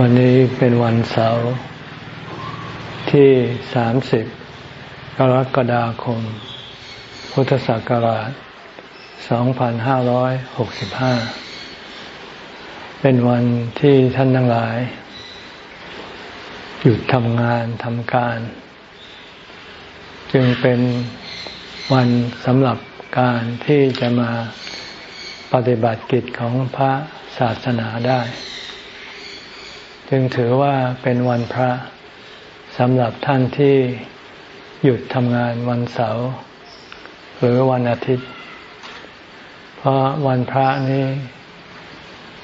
วันนี้เป็นวันเสาร์ที่ 30 กรกฎาคม พุทธศักราช 2565 เป็นวันที่ท่านทั้งหลาย หยุดทำงานทำการ จึงเป็นวันสำหรับการที่จะมาปฏิบัติกิจของพระศาสนาได้ จึงถือว่าเป็นวันพระสำหรับท่านที่หยุดทำงานวันเสาร์หรือวันอาทิตย์ เพราะวันพระนี้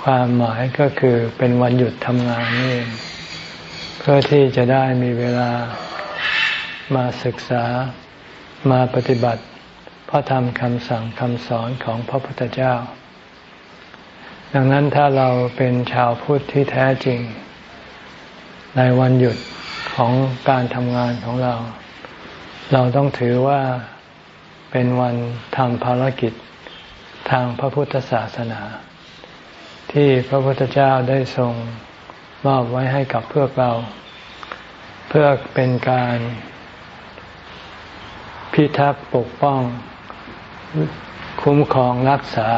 ความหมายก็คือเป็นวันหยุดทำงานนี่เพื่อที่จะได้มีเวลามาศึกษามาปฏิบัติพระธรรมคำสั่งคำสอนของพระพุทธเจ้า ดังนั้นถ้าเราเป็นชาวพุทธที่แท้จริง ในวันหยุดของการทำงานของเรา เราต้องถือว่าเป็นวันทำภารกิจทางพระพุทธศาสนา ที่พระพุทธเจ้าได้ทรงมอบไว้ให้กับพวกเรา เพื่อเป็นการพิทักษ์ปกป้อง คุ้มครองรักษา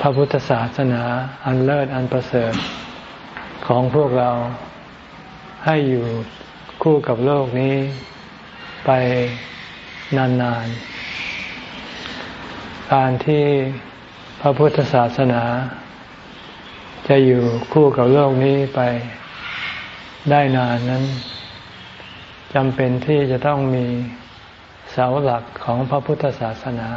พระพุทธศาสนาอันเลิศอันประเสริฐ ของพวกเราให้อยู่คู่กับโลกนี้ไปนานๆ การที่พระพุทธศาสนา จะอยู่คู่กับโลกนี้ไปได้นานนั้นจำเป็นที่จะต้องมีเสาหลักของพระพุทธศาสนา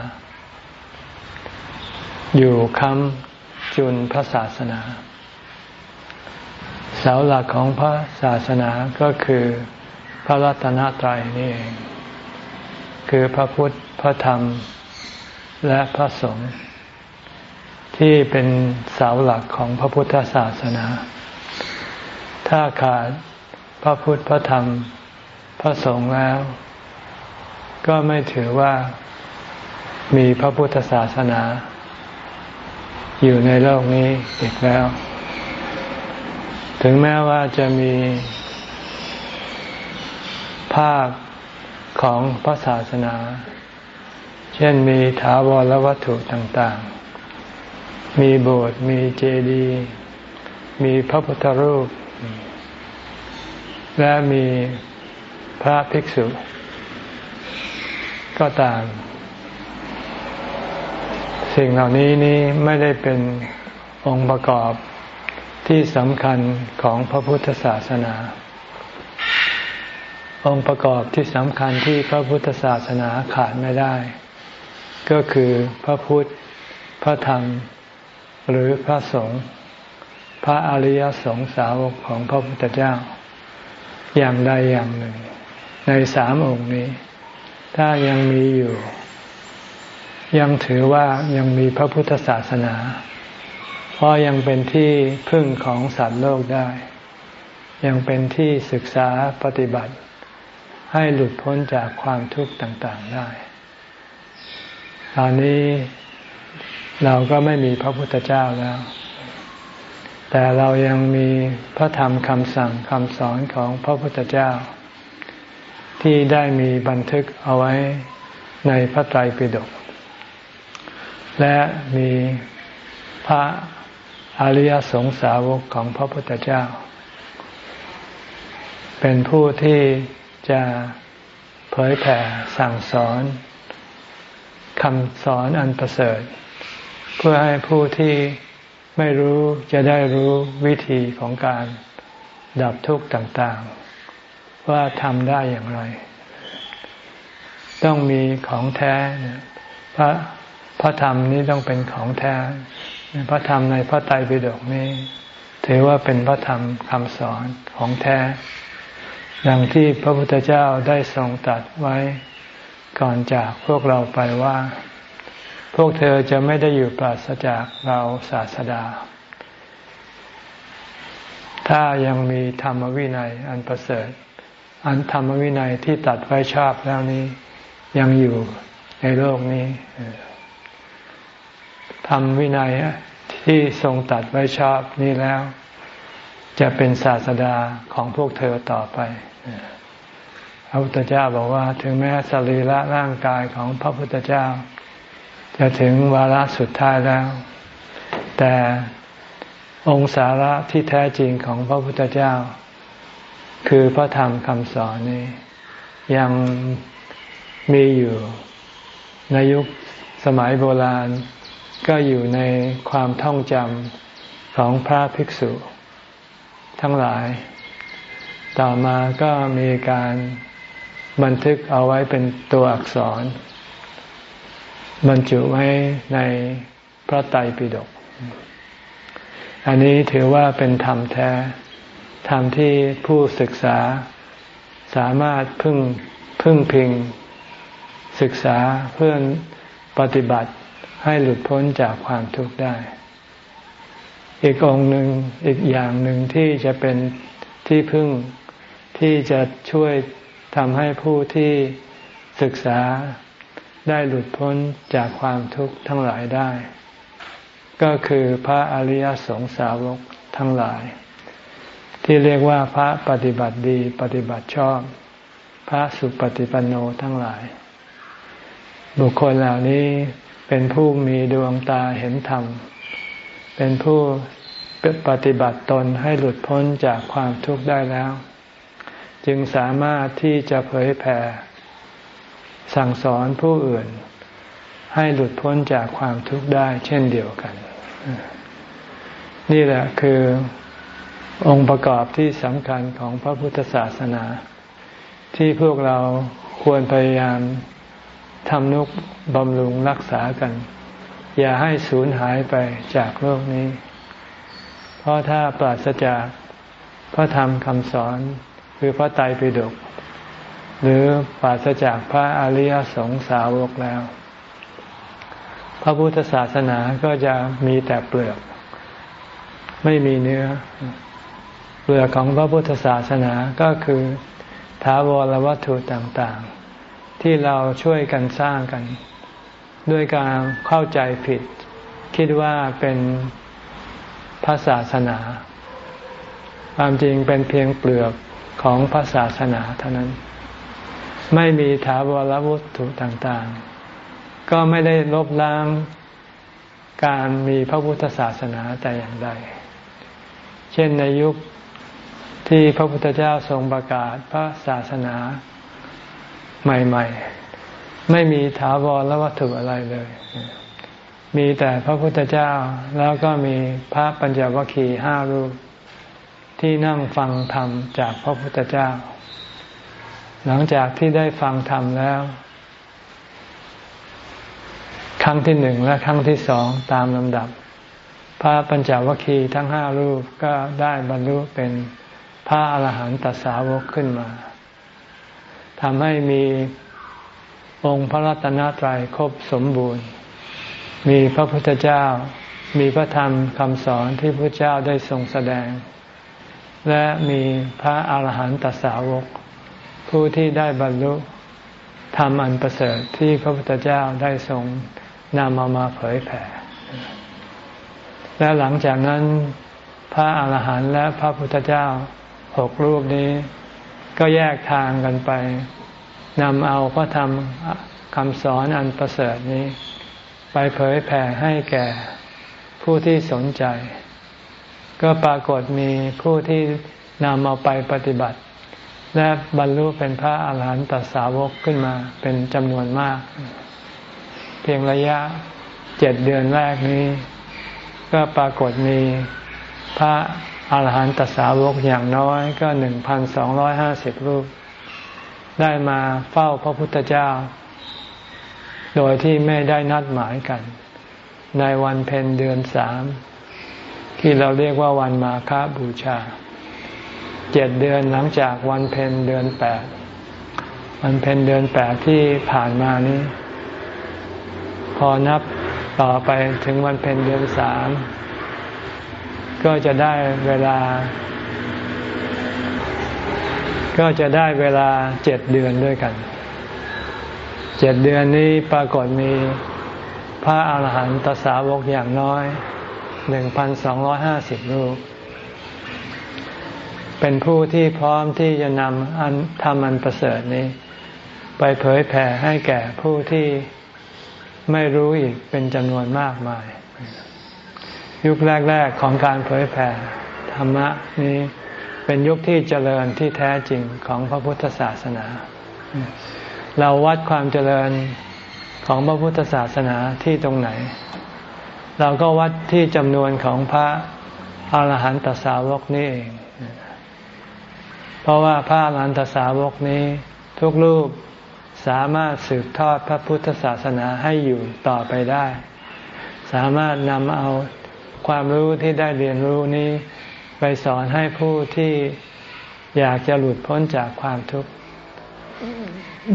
อยู่ค้ำจุนพระศาสนา เสาหลักของพระศาสนาก็คือพระรัตนตรัยนี่เอง คือพระพุทธ พระธรรม และพระสงฆ์ที่เป็นเสาหลักของพระพุทธศาสนา ถ้าขาดพระพุทธ พระธรรม พระสงฆ์แล้ว ก็ไม่ถือว่ามีพระพุทธศาสนา อยู่ในโลกนี้อีกแล้ว ถึงแม้ว่าจะมีภาพของพระศาสนา เช่นมีถาวรวัตถุต่างๆ มีโบสถ์มีเจดีย์มีพระพุทธรูป และมีพระภิกษุ ก็ตาม สิ่งเหล่านี้นี้ไม่ได้เป็นองค์ประกอบ ที่สำคัญของพระพุทธศาสนา องค์ประกอบที่สำคัญที่พระพุทธศาสนาขาดไม่ได้ ก็คือพระพุทธ พระธรรม หรือพระสงฆ์พระอริยสงสาวกของพระพุทธเจ้า อย่างใดอย่างหนึ่ง ในสามองค์นี้ ถ้ายังมีอยู่ ยังถือว่ายังมีพระพุทธศาสนา เพราะยังเป็นที่พึ่งของสัตว์โลกได้ ยังเป็นที่ศึกษาปฏิบัติ ให้หลุดพ้นจากความทุกข์ต่างๆได้ ตอนนี้เราก็ไม่มีพระพุทธเจ้าแล้ว แต่เรายังมีพระธรรมคำสั่งคำสอนของพระพุทธเจ้า ที่ได้มีบันทึกเอาไว้ในพระไตรปิฎกและมีพระ อริยสงสาวกของพระพุทธเจ้า เป็นผู้ที่จะเผยแผ่สั่งสอนคำสอนอันประเสริฐ เพื่อให้ผู้ที่ไม่รู้จะได้รู้วิธีของการดับทุกข์ต่างๆ ว่าทำได้อย่างไร ต้องมีของแท้พระพระธรรมนี้ต้องเป็นของแท้ พระธรรมในพระไตรปิฎกนี้ถือว่าเป็นพระธรรมคำสอนของแท้อย่างที่พระพุทธเจ้าได้ทรงตัดไว้ก่อนจากพวกเราไปว่า พวกเธอจะไม่ได้อยู่ปราศจากเราศาสดา ถ้ายังมีธรรมวินัยอันประเสริฐ อันธรรมวินัยที่ตัดไว้ชอบแล้วนี้ยังอยู่ในโลกนี้ธรรมวินัย ที่ทรงตัดไว้ชอบนี้แล้ว จะเป็นศาสดาของพวกเธอต่อไปพระพุทธเจ้าบอกว่า ถึงแม้สรีระร่างกายของพระพุทธเจ้า จะถึงวาระสุดท้ายแล้ว แต่องค์สาระที่แท้จริงของพระพุทธเจ้า คือพระธรรมคำสอนนี้ ยังมีอยู่ในยุคสมัยโบราณ ก็อยู่ในความท่องจำของพระภิกษุ ทั้งหลาย ต่อมาก็มีการบันทึกเอาไว้เป็นตัวอักษร บรรจุไว้ในพระไตรปิฎกอันนี้ถือว่าเป็นธรรมแท้ ธรรมที่ผู้ศึกษาสามารถพึ่งพึ่งพิง ศึกษาเพื่อปฏิบัติ ให้หลุดพ้นจากความทุกข์ได้ อีกองหนึ่งอีกอย่างหนึ่งที่จะเป็นที่พึ่งที่จะช่วยทำให้ผู้ที่ศึกษาได้หลุดพ้นจากความทุกข์ทั้งหลายได้ ก็คือพระอริยสงสาวกทั้งหลาย ที่เรียกว่าพระปฏิบัติดีปฏิบัติชอบ พระสุปฏิปันโนทั้งหลาย บุคคลเหล่านี้ เป็นผู้มีดวงตาเห็นธรรม เป็นผู้ปฏิบัติตนให้หลุดพ้นจากความทุกข์ได้แล้ว จึงสามารถที่จะเผยแผ่ สั่งสอนผู้อื่น ให้หลุดพ้นจากความทุกข์ได้เช่นเดียวกัน นี่แหละคือองค์ประกอบที่สำคัญของพระพุทธศาสนา ที่พวกเราควรพยายาม ทำนุบำรุงรักษากัน อย่าให้สูญหายไปจากโลกนี้ เพราะถ้าปราศจากพระธรรมคำสอนคือพระไตรปิฎกหรือปราศจากพระอริยสงสาวกแล้ว พระพุทธศาสนาก็จะมีแต่เปลือก ไม่มีเนื้อ เปลือกของพระพุทธศาสนาก็คือ ถาวรวัตถุต่างๆ ที่เราช่วยกันสร้างกัน ด้วยการเข้าใจผิด คิดว่าเป็นพระศาสนา ความจริงเป็นเพียงเปลือกของพระศาสนาเท่านั้น ไม่มีถาวรวัตถุต่างๆ ก็ไม่ได้ลบล้างการมีพระพุทธศาสนาแต่อย่างใด เช่นในยุคที่พระพุทธเจ้าทรงประกาศพระศาสนา ใหม่ ๆ ไม่มีถาวรวัตถุอะไรเลย มีแต่พระพุทธเจ้าแล้วก็มีพระปัญจวัคคีย์ห้ารูป ที่นั่งฟังธรรมจากพระพุทธเจ้า หลังจากที่ได้ฟังธรรมแล้ว ครั้งที่หนึ่งและครั้งที่สองตามลำดับ พระปัญจวัคคีย์ทั้งห้ารูปก็ได้บรรลุเป็นพระอาหารหันตสาวกขึ้นมา ทำให้มีองค์พระรัตนตรัยครบสมบูรณ์ มีพระพุทธเจ้า มีพระธรรมคำสอนที่พระเจ้าได้ทรงแสดง และมีพระอาหารหันตสาวก ผู้ที่ได้บรรลุธรรมอันประเสริฐที่พระพุทธเจ้าได้ทรงนำมามาเผยแผ่ และหลังจากนั้นพระอาหารหันต์และพระพุทธเจ้าหกรูปนี้ ก็แยกทางกันไปนำเอาพระธรรมคำสอนอันประเสริฐนี้ ไปเผยแผ่ให้แก่ผู้ที่สนใจ ก็ปรากฏมีผู้ที่นำเอาไปปฏิบัติ และบรรลุเป็นพระอาหารหันตสาวกขึ้นมาเป็นจำนวนมาก เพียงระยะเจ็ดเดือนแรกนี้ ก็ปรากฏมีพระ อรหันตสาวกอย่างน้อยก็หนึ่งพันสองร้อยห้าสิบรูป ได้มาเฝ้าพระพุทธเจ้า โดยที่ไม่ได้นัดหมายกัน ในวันเพ็ญเดือนสาม ที่เราเรียกว่าวันมาฆบูชา เจ็ดเดือนหลังจากวันเพ็ญเดือนแปดวันเพ็ญเดือนแปดที่ผ่านมานี้ พอนับต่อไปถึงวันเพ็ญเดือนสาม ก็จะได้เวลา ก็จะได้เวลาเจ็ดเดือนด้วยกัน เจ็ดเดือนนี้ปรากฏมีพระอาหารหันตสาวกอย่างน้อยหนึ่งพันสองร้อยห้าสิบรูป เป็นผู้ที่พร้อมที่จะนำอันทำอันประเสริฐนี้ ไปเผยแผ่ให้แก่ผู้ที่ไม่รู้อีกเป็นจำนวนมากมาย ยุคแรก ๆ ของการเผยแผ่ธรรมะนี้เป็นยุคที่เจริญที่แท้จริงของพระพุทธศาสนา เราวัดความเจริญของพระพุทธศาสนาที่ตรงไหน เราก็วัดที่จำนวนของพระอาหารหันตสาวกนี่เอง เพราะว่าพระอาหารหันตสาวกนี้ทุกรูปสามารถสืบทอดพระพุทธศาสนาให้อยู่ต่อไปได้ สามารถนำเอา ความรู้ที่ได้เรียนรู้นี้ ไปสอนให้ผู้ที่อยากจะหลุดพ้นจากความทุกข์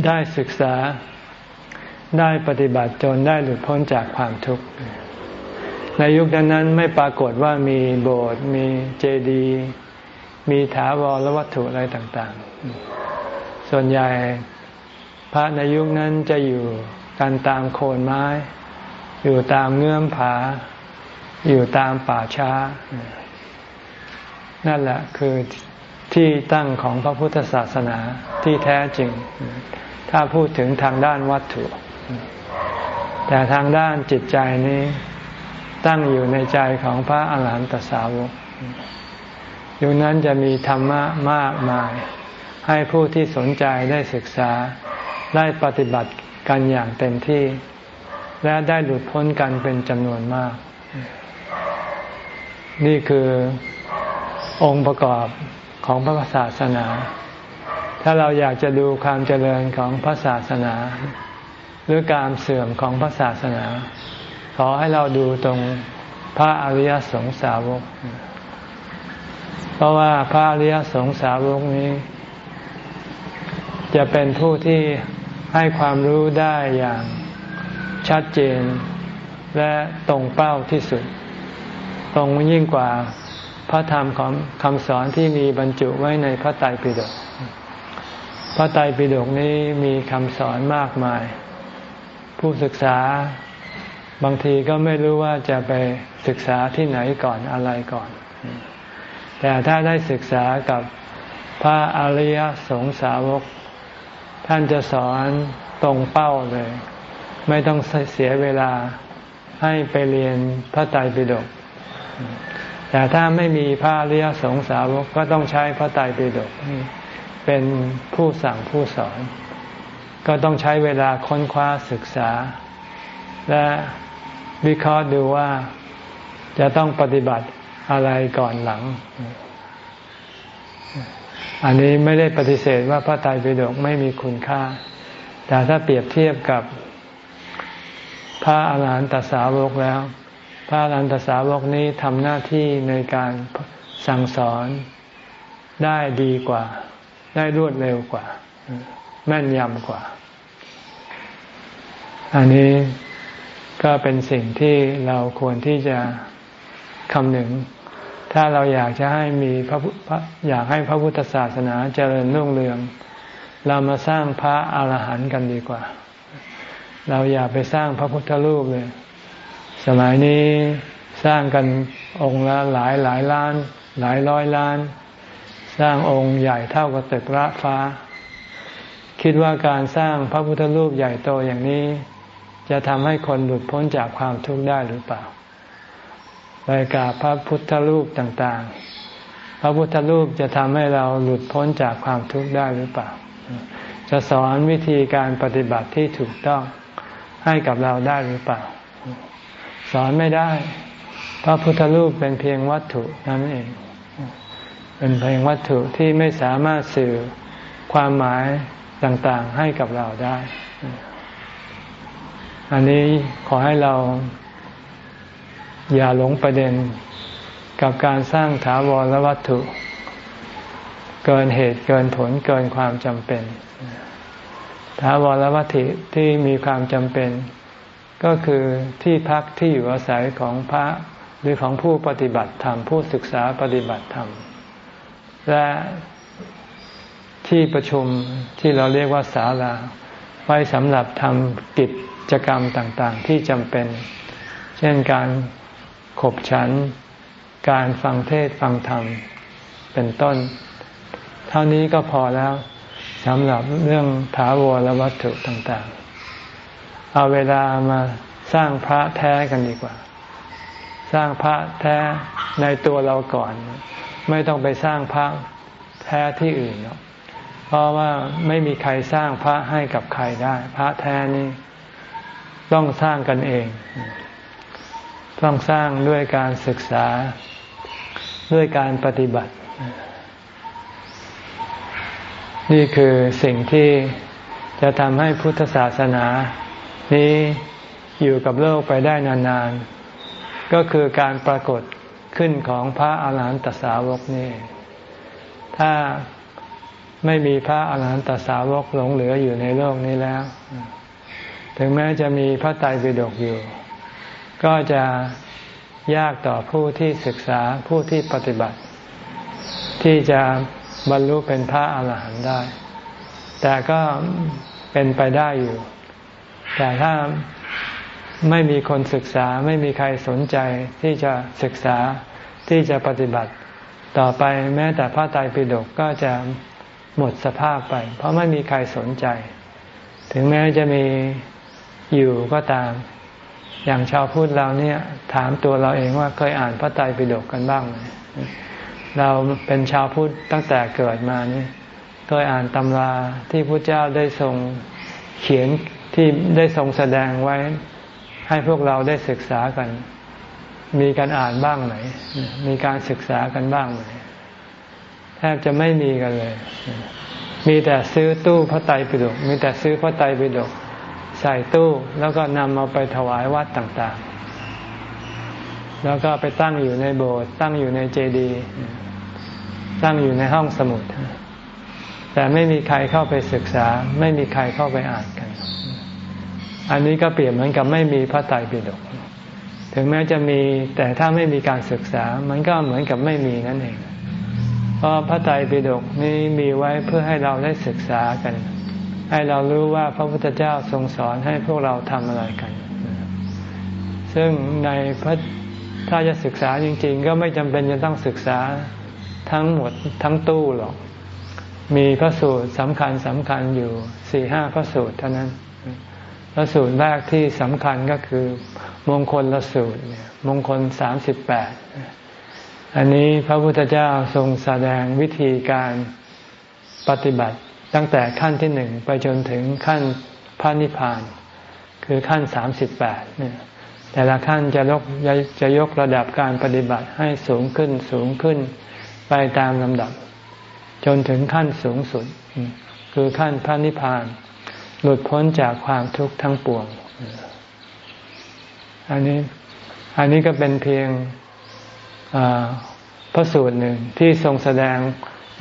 ได้ศึกษาได้ปฏิบัติจนได้หลุดพ้นจากความทุกข์ ในยุคนั้นไม่ปรากฏว่ามีโบสถ์มีเจดีย์มีถาวรวัตถุอะไรต่างๆ ส่วนใหญ่พระในยุคนั้นจะอยู่กันตามโคนไม้ อยู่ตามเงื่อมผา อยู่ตามป่าช้า นั่นแหละคือที่ตั้งของพระพุทธศาสนาที่แท้จริง ถ้าพูดถึงทางด้านวัตถุ แต่ทางด้านจิตใจนี้ตั้งอยู่ในใจของพระอาหารหันตสาวกอยู่นั้นจะมีธรรมะมากมาย ให้ผู้ที่สนใจได้ศึกษาได้ปฏิบัติกันอย่างเต็มที่ และได้หลุดพ้นกันเป็นจำนวนมาก นี่คือองค์ประกอบของพระศาสนา ถ้าเราอยากจะดูความเจริญของพระศาสนา หรือการเสื่อมของพระศาสนา ขอให้เราดูตรงพระอริยสงสาวก เพราะว่าพระอริยสงสาวกนี้ จะเป็นผู้ที่ให้ความรู้ได้อย่างชัดเจนและตรงเป้าที่สุด ตรงยิ่งกว่าพระธรรมของคำสอนที่มีบรรจุไว้ในพระไตรปิฎกพระไตรปิฎกนี้มีคำสอนมากมาย ผู้ศึกษาบางทีก็ไม่รู้ว่าจะไปศึกษาที่ไหนก่อนอะไรก่อน แต่ถ้าได้ศึกษากับพระอริยสงสาวก ท่านจะสอนตรงเป้าเลย ไม่ต้องเสียเวลาให้ไปเรียนพระไตรปิฎก แต่ถ้าไม่มีพระอริยสงสาวกก็ต้องใช้พระไตรปิฎกเป็นผู้สั่งผู้สอน ก็ต้องใช้เวลาค้นคว้าศึกษา และวิเคราะห์ดูว่าจะต้องปฏิบัติอะไรก่อนหลัง อันนี้ไม่ได้ปฏิเสธว่าพระไตรปิฎกไม่มีคุณค่า แต่ถ้าเปรียบเทียบกับพระอาหารหันตสาวกแล้ว ระอรันตสาวกนี้ทำหน้าที่ในการสั่งสอนได้ดีกว่า ได้รวดเร็วกว่า แม่นยำกว่า อันนี้ก็เป็นสิ่งที่เราควรที่จะคำหนึ่ง ถ้าเราอยากจะให้มีพระอยากให้พระพุทธศาสนาเจริญรุ่งเรือง เรามาสร้างพระอาหารหันต์กันดีกว่า เราอย่าไปสร้างพระพุทธรูปเลย สมัยนี้สร้างกันองค์ละหลายหลายล้าน หลายร้อยล้าน สร้างองค์ใหญ่เท่ากับตึกระฟ้า คิดว่าการสร้างพระพุทธรูปใหญ่โตอย่างนี้ จะทำให้คนหลุดพ้นจากความทุกข์ได้หรือเปล่าไปกราบพระพุทธรูปต่างๆ พระพุทธรูปจะทำให้เราหลุดพ้นจากความทุกข์ได้หรือเปล่า จะสอนวิธีการปฏิบัติที่ถูกต้องให้กับเราได้หรือเปล่า สอนไม่ได้ พระพุทธรูปเป็นเพียงวัตถุนั่นเอง เป็นเพียงวัตถุที่ไม่สามารถสื่อความหมายต่างๆให้กับเราได้ อันนี้ขอให้เราอย่าหลงประเด็นกับการสร้างถาวรวัตถุ เกินเหตุเกินผลเกินความจำเป็น ถาวรวัตถุที่มีความจำเป็น ก็คือที่พักที่อยู่อาศัยของพระหรือของผู้ปฏิบัติธรรม ผู้ศึกษาปฏิบัติธรรม และที่ประชุมที่เราเรียกว่าศาลา ไว้สำหรับทำกิจกรรมต่างๆ ที่จำเป็น เช่นการขบฉัน การฟังเทศฟังธรรม เป็นต้น เท่านี้ก็พอแล้วสำหรับเรื่องถาวรวัตถุต่างๆ เอาเวลามาสร้างพระแท้กันดีกว่า สร้างพระแท้ในตัวเราก่อน ไม่ต้องไปสร้างพระแท้ที่อื่นหรอกเพราะว่าไม่มีใครสร้างพระให้กับใครได้ พระแท้นี้ต้องสร้างกันเอง ต้องสร้างด้วยการศึกษาด้วยการปฏิบัติ นี่คือสิ่งที่จะทำให้พุทธศาสนา นี้อยู่กับโลกไปได้นานๆ ก็คือการปรากฏขึ้นของพระอาหารหันตสาวกนี่ ถ้าไม่มีพระอาหารหันตสาวกหลงเหลืออยู่ในโลกนี้แล้ว ถึงแม้จะมีพระไตรปิฎกอยู่ ก็จะยากต่อผู้ที่ศึกษาผู้ที่ปฏิบัติ ที่จะบรรลุเป็นพระอาหารหันต์ได้ แต่ก็เป็นไปได้อยู่ แต่ถ้าไม่มีคนศึกษาไม่มีใครสนใจที่จะศึกษาที่จะปฏิบัติ ต่อไปแม้แต่พระไตรปิฎกก็จะหมดสภาพไป เพราะไม่มีใครสนใจ ถึงแม้จะมีอยู่ก็ตาม อย่างชาวพุทธเราเนี่ยถามตัวเราเองว่าเคยอ่านพระไตรปิฎกกันบ้างไหมเราเป็นชาวพุทธตั้งแต่เกิดมานี่เคยอ่านตำราที่พระเจ้าได้ทรงเขียน ที่ได้ทรงแสดงไว้ให้พวกเราได้ศึกษากัน มีการอ่านบ้างไหม มีการศึกษากันบ้างไหมแทบจะไม่มีกันเลย มีแต่ซื้อตู้พระไตรปิฎกมีแต่ซื้อพระไตรปิฎกใส่ตู้แล้วก็นำเอาไปถวายวัดต่างๆ แล้วก็ไปตั้งอยู่ในโบสถ์ตั้งอยู่ในเจดีย์ตั้งอยู่ในห้องสมุดแต่ไม่มีใครเข้าไปศึกษา ไม่มีใครเข้าไปอ่านกัน อันนี้ก็เปรียบเหมือนกับไม่มีพระไตรปิฎกถึงแม้จะมีแต่ถ้าไม่มีการศึกษา มันก็เหมือนกับไม่มีนั่นเอง เพราะพระไตรปิฎกนี้มีไว้เพื่อให้เราได้ศึกษากัน ให้เรารู้ว่าพระพุทธเจ้าทรงสอนให้พวกเราทำอะไรกัน ซึ่งในพระถ้าจะศึกษาจริง ๆ ก็ไม่จำเป็นจะต้องศึกษาทั้งหมดทั้งตู้หรอก มีพระสูตรสำคัญสำคัญอยู่สี่ห้าพระสูตรเท่านั้น พระสูตรแรกที่สำคัญก็คือ มงคลละสูตรมงคลสามสิบแปดอันนี้พระพุทธเจ้าทรงแสดงวิธีการปฏิบัติตั้งแต่ขั้นที่หนึ่งไปจนถึงขั้นพระนิพพาน คือขั้นสามสิบแปดเนี่ยแต่ละขั้นจะยกจะยกระดับการปฏิบัติให้สูงขึ้นสูงขึ้นไปตามลำดับ จนถึงขั้นสูงสุด คือขั้นพระนิพพาน หลุดพ้นจากความทุกข์ทั้งปวง อันนี้ อันนี้ก็เป็นเพียงพระสูตรหนึ่งที่ทรงแสดง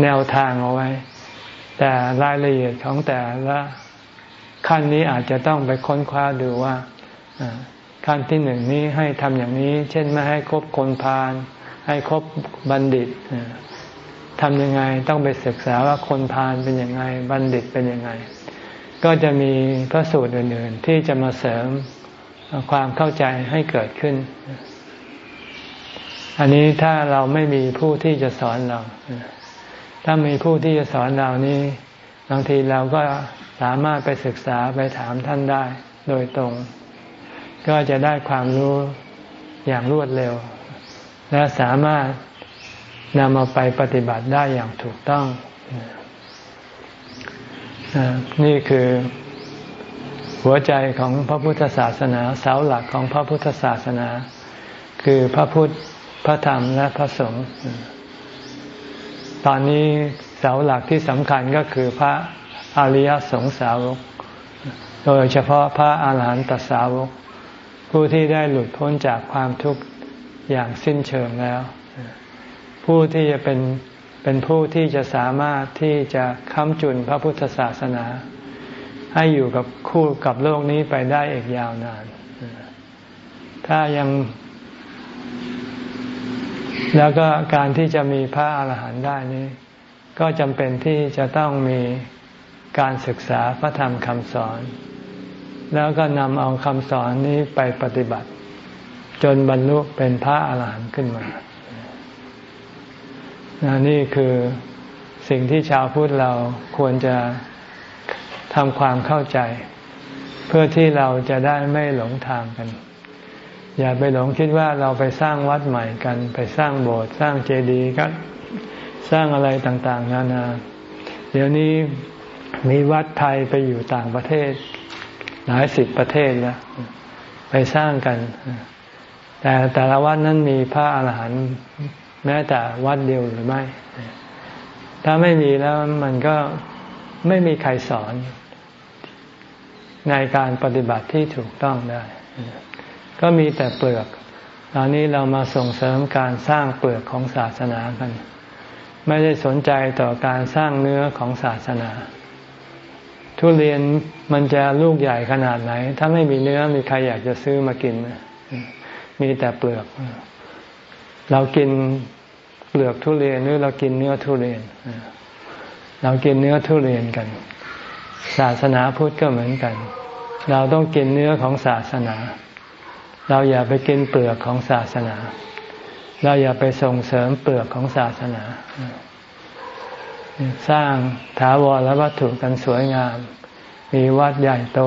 แนวทางเอาไว้ แต่รายละเอียดของแต่ละขั้นนี้อาจจะต้องไปค้นคว้าดูว่าขั้นที่หนึ่งนี้ให้ทำอย่างนี้ เช่นไม่ให้คบคนพาลให้คบบัณฑิตทำยังไงต้องไปศึกษาว่าคนพาลเป็นยังไง บัณฑิตเป็นยังไง ก็จะมีพระสูตรอื่น ๆ ที่จะมาเสริมความเข้าใจให้เกิดขึ้น อันนี้ถ้าเราไม่มีผู้ที่จะสอนเรา ถ้ามีผู้ที่จะสอนเรานี้บางทีเราก็สามารถไปศึกษาไปถามท่านได้โดยตรง ก็จะได้ความรู้อย่างรวดเร็ว และสามารถนำมาไปปฏิบัติได้อย่างถูกต้อง นี่คือหัวใจของพระพุทธศาสนาเสาหลักของพระพุทธศาสนา คือพระพุทธพระธรรมและพระสงฆ์ตอนนี้เสาหลักที่สำคัญก็คือพระอริยสงสาวก โดยเฉพาะพระอาหารหันตสาวก ผู้ที่ได้หลุดพ้นจากความทุกข์อย่างสิ้นเชิงแล้ว ผู้ที่จะเป็น เป็นผู้ที่จะสามารถที่จะค้ำจุนพระพุทธศาสนา ให้อยู่กับคู่กับโลกนี้ไปได้อีกยาวนาน ถ้ายัง แล้วก็การที่จะมีพระอาหารหันต์ได้นี้ ก็จำเป็นที่จะต้องมีการศึกษาพระธรรมคำสอน แล้วก็นำเอาคำสอนนี้ไปปฏิบัติ จนบรรลุเป็นพระอาหารหันต์ขึ้นมา นี่คือสิ่งที่ชาวพุทธเราควรจะทำความเข้าใจ เพื่อที่เราจะได้ไม่หลงทางกัน อย่าไปหลงคิดว่าเราไปสร้างวัดใหม่กัน ไปสร้างโบสถ์สร้างเจดีย์ก็สร้างอะไรต่างๆ นานา เดี๋ยวนี้มีวัดไทยไปอยู่ต่างประเทศ หลายสิบประเทศแล้วไปสร้างกัน แต่แต่ละวัดนั้นมีพระอาหารหันต์ แม้แต่วัดเดียวหรือไม่ ถ้าไม่มีแล้วมันก็ไม่มีใครสอน ในการปฏิบัติที่ถูกต้องได้ ก็มีแต่เปลือก ตอนนี้เรามาส่งเสริมการสร้างเปลือกของศาสนากัน ไม่ได้สนใจต่อการสร้างเนื้อของศาสนา ทุเรียนมันจะลูกใหญ่ขนาดไหน ถ้าไม่มีเนื้อมีใครอยากจะซื้อมากินไหมมีแต่เปลือก เรากินเปลือกทุเรียนหรือเรากินเนื้อทุเรียน เรากินเนื้อทุเรียนกัน ศาสนาพุทธก็เหมือนกัน เราต้องกินเนื้อของศาสนา เราอย่าไปกินเปลือกของศาสนา เราอย่าไปส่งเสริมเปลือกของศาสนา สร้างถาวรและวัตถุกันสวยงาม มีวัดใหญ่โต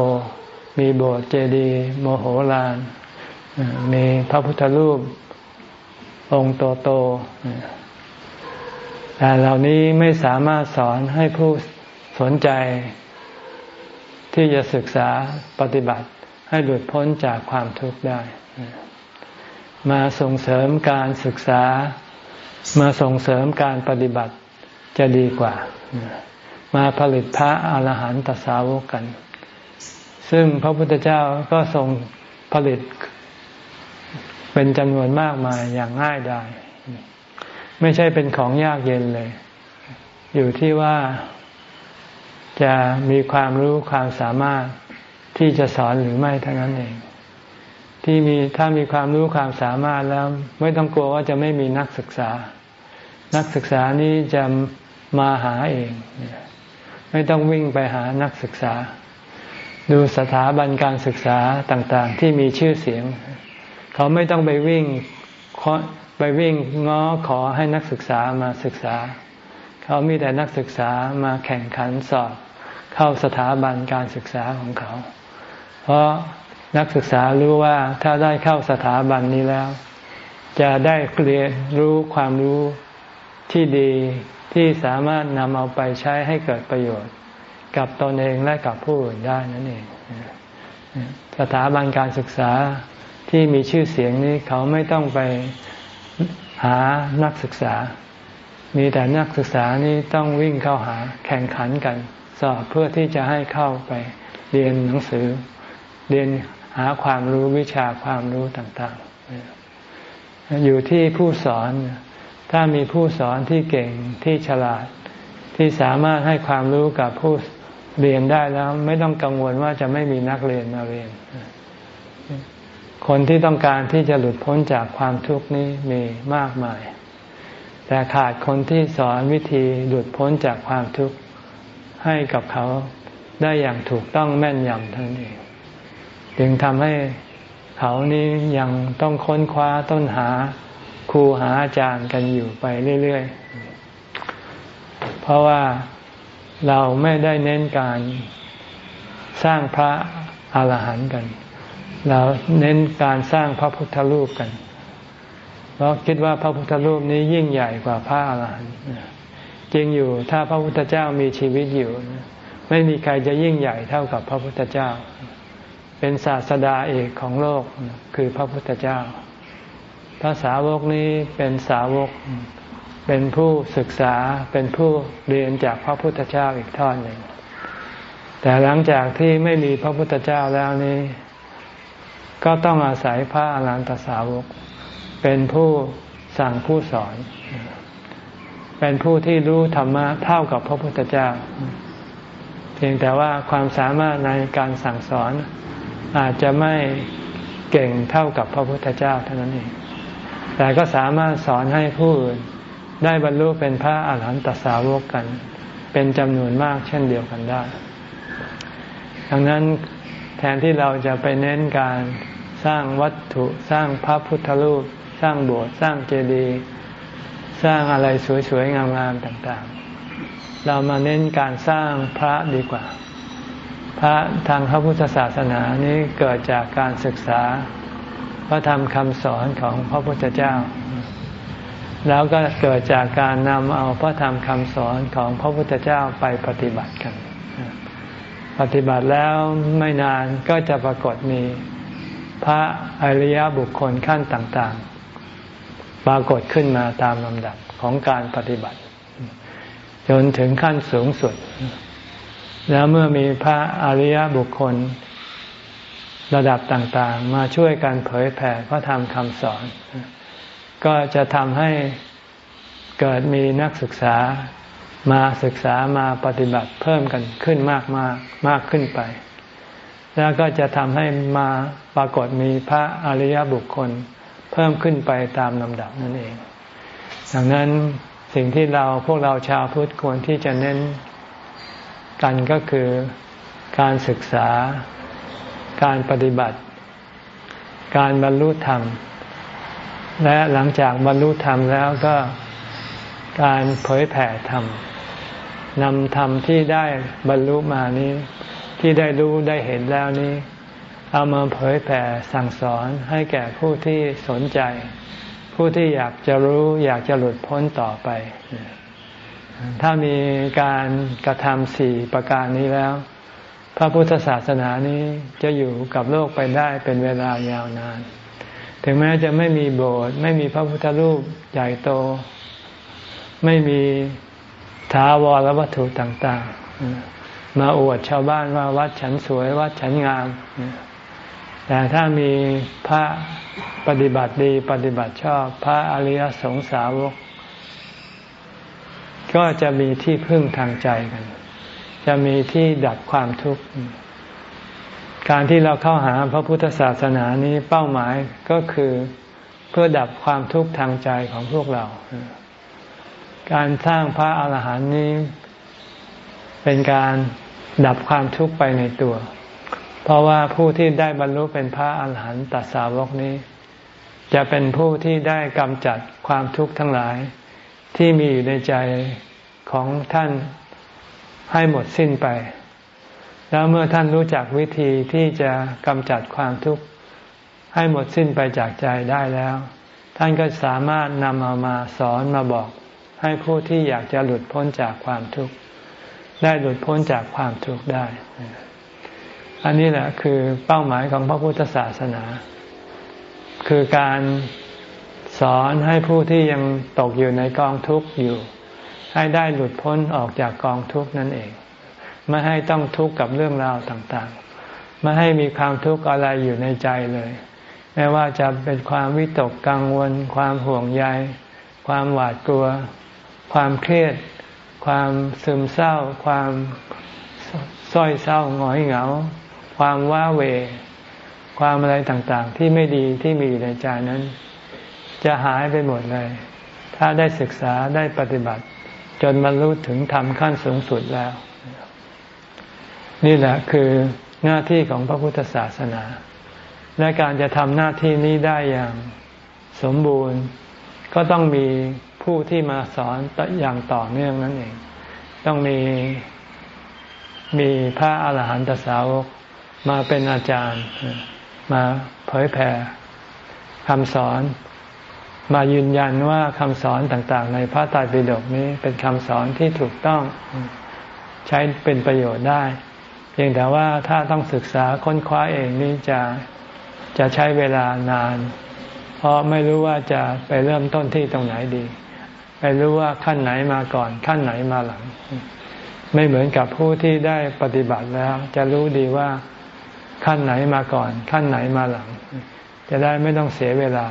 มีโบสถ์เจดีย์โมโหลาน มีพระพุทธรูป องค์โตโต แต่เหล่านี้ไม่สามารถสอนให้ผู้สนใจ ที่จะศึกษาปฏิบัติให้หลุดพ้นจากความทุกข์ได้ มาส่งเสริมการศึกษา มาส่งเสริมการปฏิบัติจะดีกว่า มาผลิตพระอาหารหันตสาวกกัน ซึ่งพระพุทธเจ้าก็ทรงผลิต เป็นจำนวนมากมายอย่างง่ายดายไม่ใช่เป็นของยากเย็นเลย อยู่ที่ว่าจะมีความรู้ความสามารถที่จะสอนหรือไม่เท่านั้นเอง ที่มีถ้ามีความรู้ความสามารถแล้วไม่ต้องกลัวว่าจะไม่มีนักศึกษา นักศึกษานี้จะมาหาเอง ไม่ต้องวิ่งไปหานักศึกษา ดูสถาบันการศึกษาต่างๆ ที่มีชื่อเสียงเขาไม่ต้องไปวิ่งไปวิ่งง้อขอให้นักศึกษามาศึกษา เขามีแต่นักศึกษามาแข่งขันสอบ เข้าสถาบันการศึกษาของเขา เพราะนักศึกษารู้ว่าถ้าได้เข้าสถาบันนี้แล้ว จะได้เรียนรู้ความรู้ที่ดีที่สามารถนำเอาไปใช้ให้เกิดประโยชน์ กับตนเองและกับผู้อื่นได้นั่นเอง สถาบันการศึกษา ที่มีชื่อเสียงนี้เขาไม่ต้องไปหานักศึกษา มีแต่นักศึกษานี่ต้องวิ่งเข้าหาแข่งขันกัน สอบเพื่อที่จะให้เข้าไปเรียนหนังสือ เรียนหาความรู้วิชาความรู้ต่างๆ อยู่ที่ผู้สอน ถ้ามีผู้สอนที่เก่งที่ฉลาด ที่สามารถให้ความรู้กับผู้เรียนได้แล้ว ไม่ต้องกังวลว่าจะไม่มีนักเรียนมาเรียน คนที่ต้องการที่จะหลุดพ้นจากความทุกข์นี้มีมากมาย แต่ขาดคนที่สอนวิธีหลุดพ้นจากความทุกข์ให้กับเขาได้อย่างถูกต้องแม่นยำทั้งนี้จึงทำให้เขานี้ยังต้องค้นคว้าต้นหาครูหาอาจารย์กันอยู่ไปเรื่อย ๆ เพราะว่าเราไม่ได้เน้นการสร้างพระอาหารหันต์กัน เราเน้นการสร้างพระพุทธรูปกัน เพราะคิดว่าพระพุทธรูปนี้ยิ่งใหญ่กว่าพระอาหารหันต์จริงอยู่ถ้าพระพุทธเจ้ามีชีวิตอยู่ ไม่มีใครจะยิ่งใหญ่เท่ากับพระพุทธเจ้า เป็นศาสดาเอกของโลกคือพระพุทธเจ้าพระสาวกนี้เป็นสาวกเป็นผู้ศึกษาเป็นผู้เรียนจากพระพุทธเจ้าอีกทอดหนึ่งแต่หลังจากที่ไม่มีพระพุทธเจ้าแล้วนี้ ก็ต้องอาศัยพระอรหันตสาวก เป็นผู้สั่งผู้สอน เป็นผู้ที่รู้ธรรมะเท่ากับพระพุทธเจ้า เพียงแต่ว่าความสามารถในการสั่งสอน อาจจะไม่เก่งเท่ากับพระพุทธเจ้าเท่านั้นเอง แต่ก็สามารถสอนให้ผู้อื่นได้บรรลุเป็นพระอาหารหันตสาวกกัน เป็นจำนวนมากเช่นเดียวกันได้ ดังนั้นแทนที่เราจะไปเน้นการ สร้างวัตถุสร้างพระพุทธรูป สร้างโบสถ์สร้างเจดีย์สร้างอะไรสวยๆงามๆต่างๆ เรามาเน้นการสร้างพระดีกว่า พระทางพระพุทธศาสนานี้เกิดจากการศึกษา พระธรรมคำสอนของพระพุทธเจ้า แล้วก็เกิดจากการนำเอาพระธรรมคำสอนของพระพุทธเจ้าไปปฏิบัติกัน ปฏิบัติแล้วไม่นานก็จะปรากฏมี พระอริยบุคคลขั้นต่างๆ ปรากฏขึ้นมาตามลำดับของการปฏิบัติ จนถึงขั้นสูงสุด แล้วเมื่อมีพระอริยบุคคลระดับต่างๆ มาช่วยกันเผยแผ่พระธรรมคำสอน ก็จะทำให้เกิดมีนักศึกษามาศึกษามาปฏิบัติเพิ่มกันขึ้นมากมากมากขึ้นไป แล้วก็จะทำให้มาปรากฏมีพระอริยบุคคล เพิ่มขึ้นไปตามลำดับนั่นเอง ดังนั้นสิ่งที่เราพวกเราชาวพุทธควรที่จะเน้นกันก็คือการศึกษา การปฏิบัติ การบรรลุธรรม และหลังจากบรรลุธรรมแล้วก็การเผยแผ่ธรรมนำธรรมที่ได้บรรลุมานี้ ที่ได้รู้ได้เห็นแล้วนี้ เอามาเผยแผ่สั่งสอนให้แก่ผู้ที่สนใจ ผู้ที่อยากจะรู้อยากจะหลุดพ้นต่อไป ถ้ามีการกระทำสี่ประการนี้แล้ว พระพุทธศาสนานี้จะอยู่กับโลกไปได้เป็นเวลายาวนาน ถึงแม้จะไม่มีโบสถ์ไม่มีพระพุทธรูปใหญ่โต ไม่มีถาวรวัตถุต่าง ๆ มาอวดชาวบ้านว่าวัดฉันสวยวัดฉันงาม แต่ถ้ามีพระปฏิบัติดีปฏิบัติชอบพระอริยสงสาวก ก็จะมีที่พึ่งทางใจกัน จะมีที่ดับความทุกข์ การที่เราเข้าหาพระพุทธศาสนานี้เป้าหมายก็คือเพื่อดับความทุกข์ทางใจของพวกเรา การสร้างพระอาหารหันต์นี้ เป็นการ ดับความทุกข์ไปในตัว เพราะว่าผู้ที่ได้บรรลุเป็นพระอาหารหันตสาวกนี้ จะเป็นผู้ที่ได้กำจัดความทุกข์ทั้งหลาย ที่มีอยู่ในใจของท่านให้หมดสิ้นไป แล้วเมื่อท่านรู้จักวิธีที่จะกำจัดความทุกข์ให้หมดสิ้นไปจากใจได้แล้ว ท่านก็สามารถนำเอามาสอนมาบอก ให้ผู้ที่อยากจะหลุดพ้นจากความทุกข์ ได้หลุดพ้นจากความทุกข์ได้ อันนี้แหละคือเป้าหมายของพระพุทธศาสนา คือการสอนให้ผู้ที่ยังตกอยู่ในกองทุกข์อยู่ ให้ได้หลุดพ้นออกจากกองทุกข์นั่นเอง ไม่ให้ต้องทุกข์กับเรื่องราวต่างๆ ไม่ให้มีความทุกข์อะไรอยู่ในใจเลย ไม่ว่าจะเป็นความวิตกกังวล ความห่วงใย ความหวาดกลัว ความเครียด ความซึมเศร้า ความส้อยเศร้าหงอยเหงา ความว้าเว ความอะไรต่างๆ ที่ไม่ดีที่มีอยู่ในใจนั้น จะหายไปหมดเลย ถ้าได้ศึกษาได้ปฏิบัติ จนบรรลุถึงธรรมขั้นสูงสุดแล้ว นี่แหละคือหน้าที่ของพระพุทธศาสนา และการจะทำหน้าที่นี้ได้อย่างสมบูรณ์ ก็ต้องมี ผู้ที่มาสอนอย่างต่อเนื่องนั่นเอง ต้องมีมีพระอาหารหันตสาวกมาเป็นอาจารย์ มาเผยแผ่คำสอน มายืนยันว่าคำสอนต่างๆ ในพระไตรปิฎกนี้เป็นคำสอนที่ถูกต้องใช้เป็นประโยชน์ได้เพียงแต่ว่าถ้าต้องศึกษาค้นคว้าเองนี่จะจะใช้เวลานาน เพราะไม่รู้ว่าจะไปเริ่มต้นที่ตรงไหนดี ไม่รู้ว่าขั้นไหนมาก่อน ขั้นไหนมาหลัง ไม่เหมือนกับผู้ที่ได้ปฏิบัติแล้ว จะรู้ดีว่าขั้นไหนมาก่อน ขั้นไหนมาหลัง จะได้ไม่ต้องเสียเวลา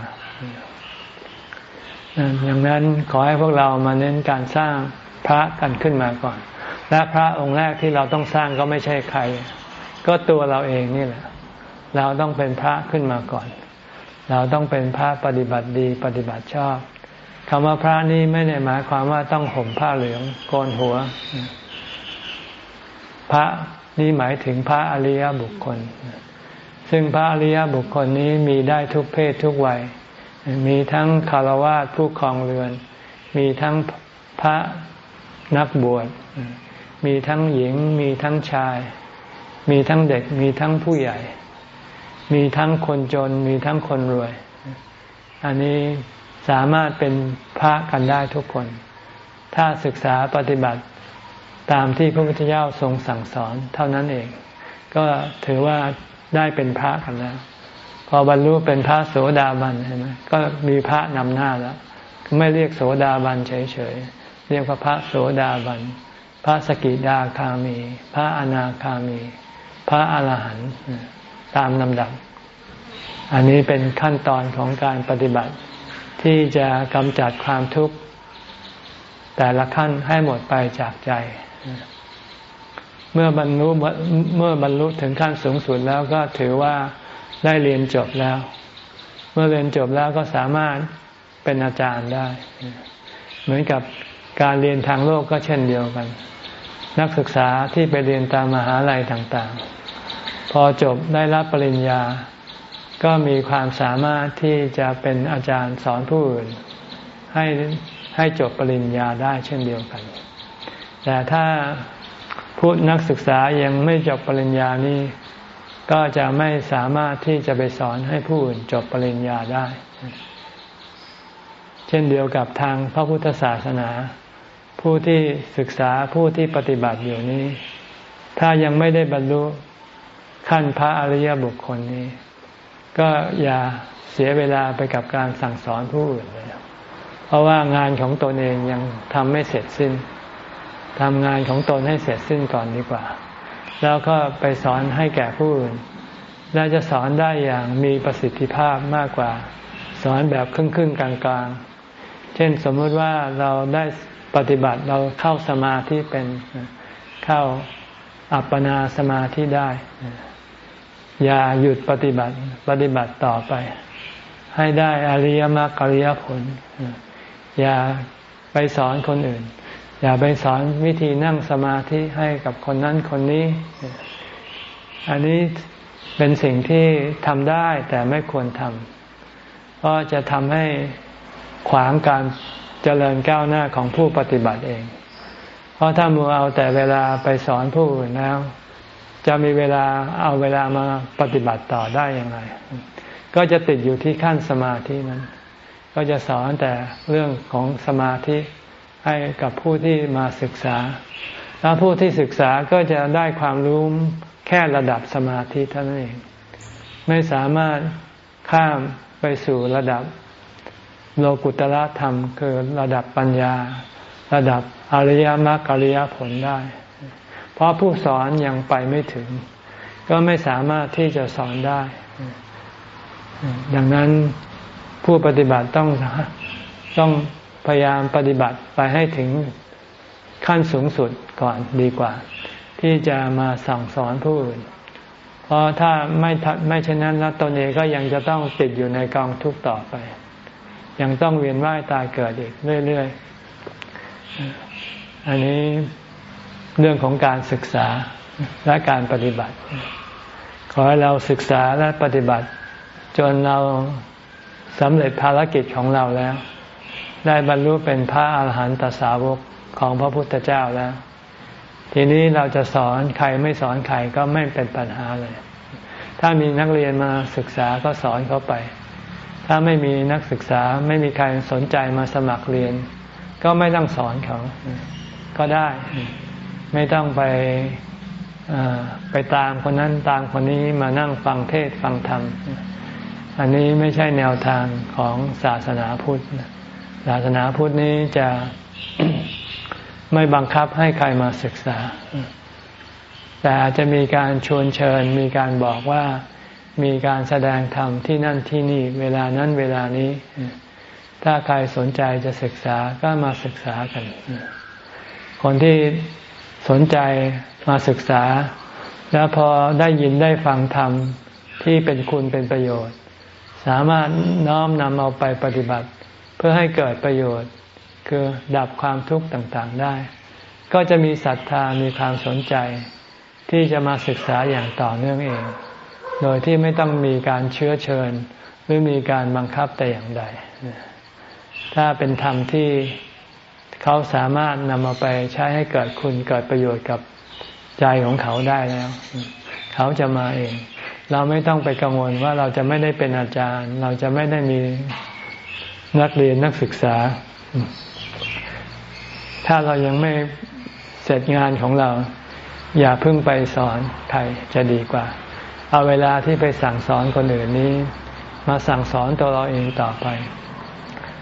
อย่างนั้นขอให้พวกเรามาเน้นการสร้างพระกันขึ้นมาก่อน และพระองค์แรกที่เราต้องสร้างก็ไม่ใช่ใคร ก็ตัวเราเองนี่แหละ เราต้องเป็นพระขึ้นมาก่อน เราต้องเป็นพระปฏิบัติดีปฏิบัติชอบ คำว่าพระนี้ไม่ได้หมายความว่าต้องห่มผ้าเหลืองโกนหัว พระนี่หมายถึงพระอริยบุคคล ซึ่งพระอริยบุคคลนี้มีได้ทุกเพศทุกวัย มีทั้งคารวะผู้ครองเรือน มีทั้งพระนักบวช มีทั้งหญิง มีทั้งชาย มีทั้งเด็ก มีทั้งผู้ใหญ่ มีทั้งคนจน มีทั้งคนรวย อันนี้ สามารถเป็นพระกันได้ทุกคน ถ้าศึกษาปฏิบัติตามที่พระพุทธเจ้าทรงสั่งสอนเท่านั้นเอง ก็ถือว่าได้เป็นพระกันแล้ว พอบรรลุเป็นพระโสดาบันเห็นไหมก็มีพระนำหน้าแล้ว ไม่เรียกโสดาบันเฉยๆ เรียกว่าพระโสดาบัน พระสกิดาคามี พระอนาคามี พระอรหันต์ตามลำดับ อันนี้เป็นขั้นตอนของการปฏิบัติ ที่จะกำจัดความทุกข์ แต่ละขั้นให้หมดไปจากใจ เมื่อบรรลุเมื่อบรรลุถึงขั้นสูงสุดแล้วก็ถือว่าได้เรียนจบแล้ว เมื่อเรียนจบแล้วก็สามารถเป็นอาจารย์ได้ เหมือนกับการเรียนทางโลกก็เช่นเดียวกัน นักศึกษาที่ไปเรียนตามมหาลัยต่างๆ พอจบได้รับปริญญา ก็มีความสามารถที่จะเป็นอาจารย์สอนผู้อื่น ให้ให้จบปริญญาได้เช่นเดียวกัน แต่ถ้าผู้นักศึกษายังไม่จบปริญญานี้ ก็จะไม่สามารถที่จะไปสอนให้ผู้อื่นจบปริญญาได้ เช่นเดียวกับทางพระพุทธศาสนา ผู้ที่ศึกษาผู้ที่ปฏิบัติอยู่นี้ ถ้ายังไม่ได้บรรลุขั้นพระอริยบุคคลนี้ ก็อย่าเสียเวลาไปกับการสั่งสอนผู้อื่นเลยเพราะว่างานของตนเองยังทำไม่เสร็จสิ้นทำงานของตนให้เสร็จสิ้นก่อนดีกว่า แล้วก็ไปสอนให้แก่ผู้อื่น และจะสอนได้อย่างมีประสิทธิภาพมากกว่า สอนแบบครึ่งครึ่งกลางกลางเช่นสมมติว่าเราได้ปฏิบัติเราเข้าสมาธิเป็นเข้าอัปปนาสมาธิได้ อย่าหยุดปฏิบัติปฏิบัติต่อไป ให้ได้อริยมรรคอริยผล อย่าไปสอนคนอื่น อย่าไปสอนวิธีนั่งสมาธิให้กับคนนั้นคนนี้ อันนี้เป็นสิ่งที่ทำได้แต่ไม่ควรทำเพราะจะทำให้ขวางการเจริญก้าวหน้าของผู้ปฏิบัติเอง เพราะถ้ามัวเอาแต่เวลาไปสอนผู้อื่นแล้ว จะมีเวลาเอาเวลามาปฏิบัติต่อได้อย่างไร ก็จะติดอยู่ที่ขั้นสมาธินั้น ก็จะสอนแต่เรื่องของสมาธิให้กับผู้ที่มาศึกษา แล้วผู้ที่ศึกษาก็จะได้ความรู้แค่ระดับสมาธิเท่านั้นเอง ไม่สามารถข้ามไปสู่ระดับโลกุตละธรรม คือระดับปัญญา ระดับอริยมรรคอริยผลได้ เพราะผู้สอนยังไปไม่ถึง ก็ไม่สามารถที่จะสอนได้ ดังนั้นผู้ปฏิบัติต้องต้องพยายามปฏิบัติไปให้ถึงขั้นสูงสุดก่อนดีกว่า ที่จะมาสั่งสอนผู้อื่น เพราะถ้าไม่ไม่เช่นนั้นแล้วตนเองก็ยังจะต้องติดอยู่ในกองทุกข์ต่อไป ยังต้องเวียนว่ายตายเกิดอีกเรื่อยๆ อันนี้ เรื่องของการศึกษาและการปฏิบัติ ขอให้เราศึกษาและปฏิบัติ จนเราสำเร็จภารกิจของเราแล้ว ได้บรรลุเป็นพระอาหารหันตสาวกของพระพุทธเจ้าแล้ว ทีนี้เราจะสอนใครไม่สอนใครก็ไม่เป็นปัญหาเลย ถ้ามีนักเรียนมาศึกษาก็สอนเขาไป ถ้าไม่มีนักศึกษาไม่มีใครสนใจมาสมัครเรียน ก็ไม่ต้องสอนเขาก็ได้ ไม่ต้องไปไปตามคนนั้นตามคนนี้มานั่งฟังเทศฟังธรรม อันนี้ไม่ใช่แนวทางของศาสนาพุทธ ศาสนาพุทธนี้จะไม่บังคับให้ใครมาศึกษา แต่อาจจะมีการชวนเชิญ มีการบอกว่ามีการแสดงธรรมที่นั่นที่นี่เวลานั้นเวลานี้ ถ้าใครสนใจจะศึกษาก็มาศึกษากัน คนที่ สนใจมาศึกษา แล้วพอได้ยินได้ฟังธรรมที่เป็นคุณเป็นประโยชน์ สามารถน้อมนำเอาไปปฏิบัติ เพื่อให้เกิดประโยชน์ คือดับความทุกข์ต่างๆได้ ก็จะมีศรัทธามีความสนใจ ที่จะมาศึกษาอย่างต่อเนื่องเอง โดยที่ไม่ต้องมีการเชื้อเชิญ หรือมีการบังคับแต่อย่างใด ถ้าเป็นธรรมที่ เขาสามารถนำมาไปใช้ให้เกิดคุณเกิดประโยชน์กับใจของเขาได้แล้ว เขาจะมาเอง เราไม่ต้องไปกังวลว่าเราจะไม่ได้เป็นอาจารย์ เราจะไม่ได้มีนักเรียนนักศึกษา ถ้าเรายังไม่เสร็จงานของเรา อย่าเพิ่งไปสอนใครจะดีกว่า เอาเวลาที่ไปสั่งสอนคนอื่นนี้ มาสั่งสอนตัวเราเองต่อไป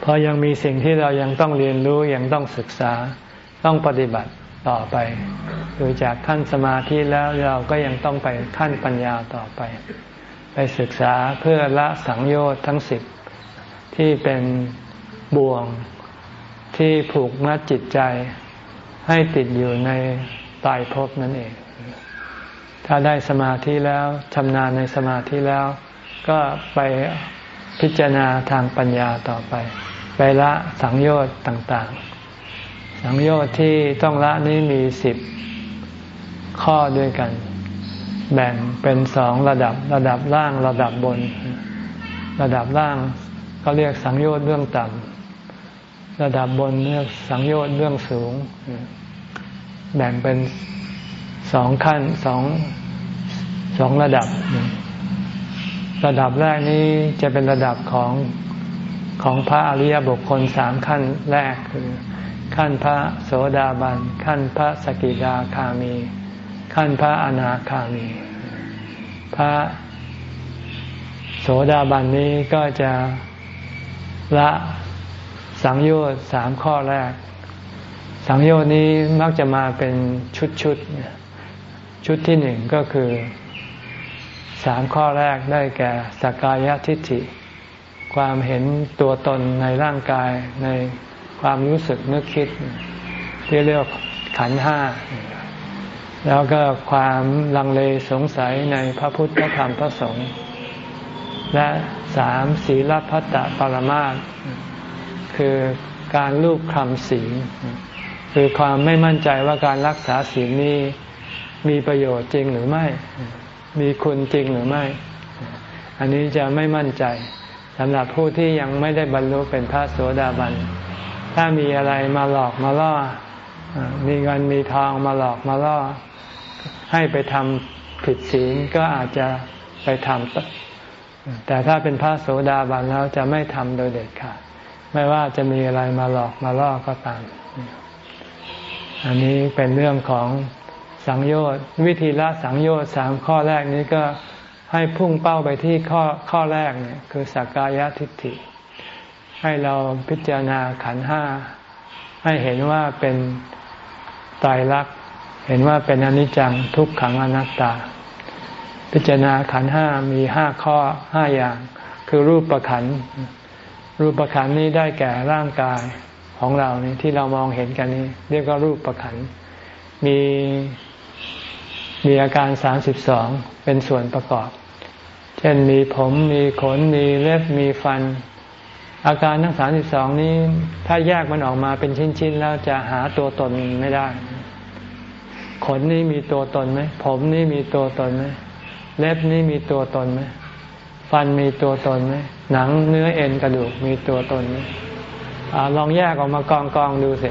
เพราะยังมีสิ่งที่เรายังต้องเรียนรู้ยังต้องศึกษาต้องปฏิบัติต่อไปคือจากขั้นสมาธิแล้วเราก็ยังต้องไปขั้นปัญญาต่อไป ไปศึกษาเพื่อละสังโยชน์ทั้งสิบที่เป็นบ่วงที่ผูกมัดจิตใจให้ติดอยู่ในตายภพนั่นเอง ถ้าได้สมาธิแล้วชำนาญในสมาธิแล้ว ก็ไปพิจารณาทางปัญญาต่อไป ไปละสังโยชน์ต่างๆ สังโยชน์ที่ต้องละนี้มีสิบข้อด้วยกัน แบ่งเป็นสองระดับระดับล่างระดับบน ระดับล่างก็เรียกสังโยชน์เรื่องต่ำระดับบนเรียกสังโยชน์เรื่องสูง แบ่งเป็นสองขั้นสองสองระดับ ระดับแรกนี้จะเป็นระดับของ ของพระอริยบุคคลสามขั้นแรกคือ ขั้นพระโสดาบัน ขั้นพระสกิดาคามี ขั้นพระอนาคามี พระโสดาบันนี้ก็จะละสังโยชน์สามข้อแรก สังโยชน์นี้มักจะมาเป็นชุดชุดชุดที่หนึ่งก็คือสามข้อแรกได้แก่สกายทิฏฐิ ความเห็นตัวตนในร่างกายในความรู้สึกนึกคิด ที่เรียกขันห้า แล้วก็ความลังเลสงสัยในพระพุทธธรรมพระสงฆ์และสามศีลพัตตปรมาตคือการลูกคำศีลคือความไม่มั่นใจว่าการรักษาศีลนี้มีประโยชน์จริงหรือไม่ มีคุณจริงหรือไม่ อันนี้จะไม่มั่นใจ สำหรับผู้ที่ยังไม่ได้บรรลุเป็นพระโสดาบัน ถ้ามีอะไรมาหลอกมาล่อ มีเงินมีทองมาหลอกมาล่อ ให้ไปทำผิดศีลก็อาจจะไปทำแต่ถ้าเป็นพระโสดาบันแล้วจะไม่ทำโดยเด็ดขาดไม่ว่าจะมีอะไรมาหลอกมาล่อก็ตาม อันนี้เป็นเรื่องของสังโยชน์วิธีละสังโยชน์สามข้อแรกนี้ก็ ให้พุ่งเป้าไปที่ข้อข้อแรกเนี่ยคือสักกายทิฏฐิ ให้เราพิจารณาขันห้า ให้เห็นว่าเป็นตายรัก เห็นว่าเป็นอนิจจังทุกขังอนัตตา พิจารณาขันห้ามีห้าข้อห้าอย่าง คือรูปประขัน รูปประขันนี้ได้แก่ร่างกายของเรานี่ที่เรามองเห็นกันนี้ เรียกว่ารูปประขัน มีมีอาการสามสิบสองเป็นส่วนประกอบ เช่นมีผมมีขนมีเล็บมีฟัน อาการทั้งสามสิบสองนี้ ถ้าแยกมันออกมาเป็นชิ้นๆแล้วจะหาตัวตนไม่ได้ ขนนี่มีตัวตนไหมผมนี่มีตัวตนไหมเล็บนี่มีตัวตนไหมฟันมีตัวตนไหมหนังเนื้อเอ็นกระดูกมีตัวตนไหมอลองแยกออกมากองกองดูสิ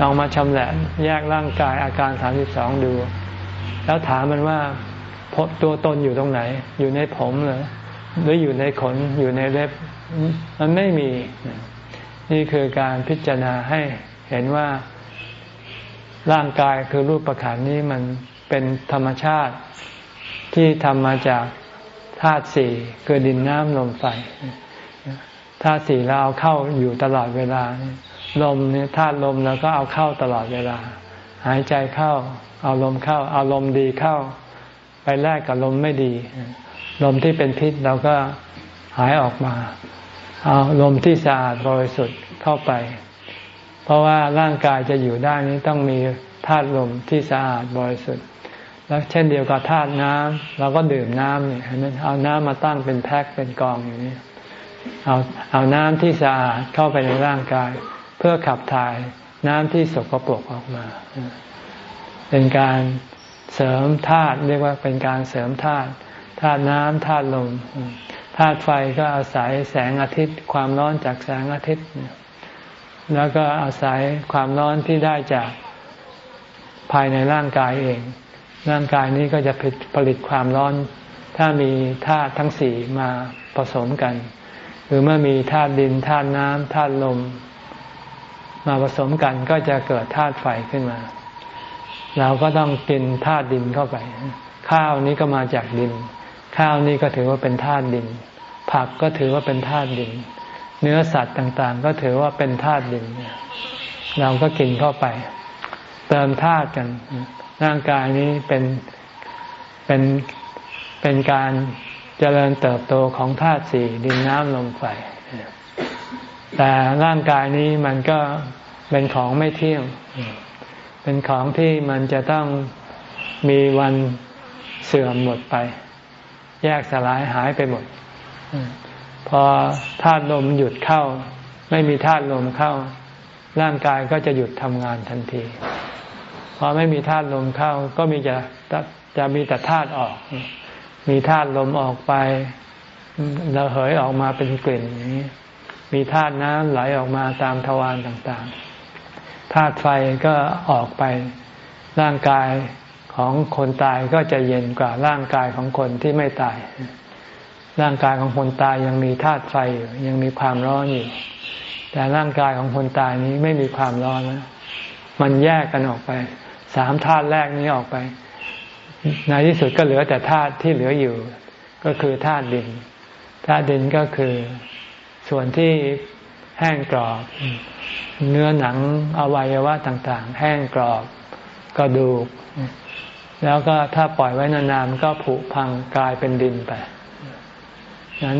ลองมาชำแหละแยกร่างกายอาการสามสิบสองดู แล้วถามมันว่า ตัวตนอยู่ตรงไหน อยู่ในผมเหรอหรืออยู่ในขนอยู่ในเล็บ มันไม่มี นี่คือการพิจารณาให้เห็นว่าร่างกายคือรูปประขันนี้มันเป็นธรรมชาติที่ทำมาจากธาตุสี่คือดินน้ำลมไฟธาตุสี่เราเอาเข้าอยู่ตลอดเวลา ลมเนี่ยธาตุลมเราก็เอาเข้าตลอดเวลา หายใจเข้า เอาลมเข้า เอาลมดีเข้า ไปแลกกับลมไม่ดี ลมที่เป็นพิษเราก็หายออกมา เอาลมที่สะอาดบริสุทธิ์เข้าไป เพราะว่าร่างกายจะอยู่ได้นี้ต้องมีธาตุลมที่สะอาดบริสุทธิ์ แล้วเช่นเดียวกับธาตุน้ำเราก็ดื่มน้ำเนี่ยเห็นเอาน้ำมาตั้งเป็นแพ็คเป็นกองอย่างนี้เอาเอาน้ำที่สะอาดเข้าไปในร่างกาย เพื่อขับถ่ายน้ำที่สกปรกออกมา เป็นการ เสริมธาตุเรียกว่าเป็นการเสริมธาตุธาตุน้ำธาตุลมธาตุไฟก็อาศัยแสงอาทิตย์ ความร้อนจากแสงอาทิตย์ แล้วก็อาศัยความร้อนที่ได้จากภายในร่างกายเอง ร่างกายนี้ก็จะผลิตความร้อน ถ้ามีธาตุทั้งสี่มาผสมกัน หรือเมื่อมีธาตุดินธาตุน้ำธาตุลม มาผสมกันก็จะเกิดธาตุไฟขึ้นมา เราก็ต้องกินธาตุดินเข้าไป ข้าวนี้ก็มาจากดิน ข้าวนี้ก็ถือว่าเป็นธาตุดิน ผักก็ถือว่าเป็นธาตุดิน เนื้อสัตว์ต่างๆ ก็ถือว่าเป็นธาตุดิน เราก็กินเข้าไป เติมธาตุกัน ร่างกายนี้เป็นเป็นเป็นการเจริญเติบโตของธาตุสี่ดินน้ำลมไฟแต่ร่างกายนี้มันก็เป็นของไม่เที่ยง เป็นของที่มันจะต้องมีวันเสื่อมหมดไป แยกสลายหายไปหมด พอธาตุลมหยุดเข้า ไม่มีธาตุลมเข้า ร่างกายก็จะหยุดทำงานทันที พอไม่มีธาตุลมเข้า ก็มีจะจะมีแต่ธาตุออก มีธาตุลมออกไประเหยออกมาเป็นกลิ่นนี้ มีธาตุน้ำไหลออกมาตามทวารต่างๆ ธาตุไฟก็ออกไปร่างกายของคนตายก็จะเย็นกว่าร่างกายของคนที่ไม่ตาย ร่างกายของคนตายยังมีธาตุไฟอยู่ยังมีความร้อนอยู่ แต่ร่างกายของคนตายนี้ไม่มีความร้อนนะมันแยกกันออกไป สามธาตุแรกนี้ออกไป ในที่สุดก็เหลือแต่ธาตุที่เหลืออยู่ ก็คือธาตุดินธาตุดินก็คือส่วนที่แห้งกรอบ เนื้อหนังอวัยวะต่างๆ แห้งกรอบกระดูก แล้วก็ถ้าปล่อยไว้นานๆก็ผุพังกลายเป็นดินไป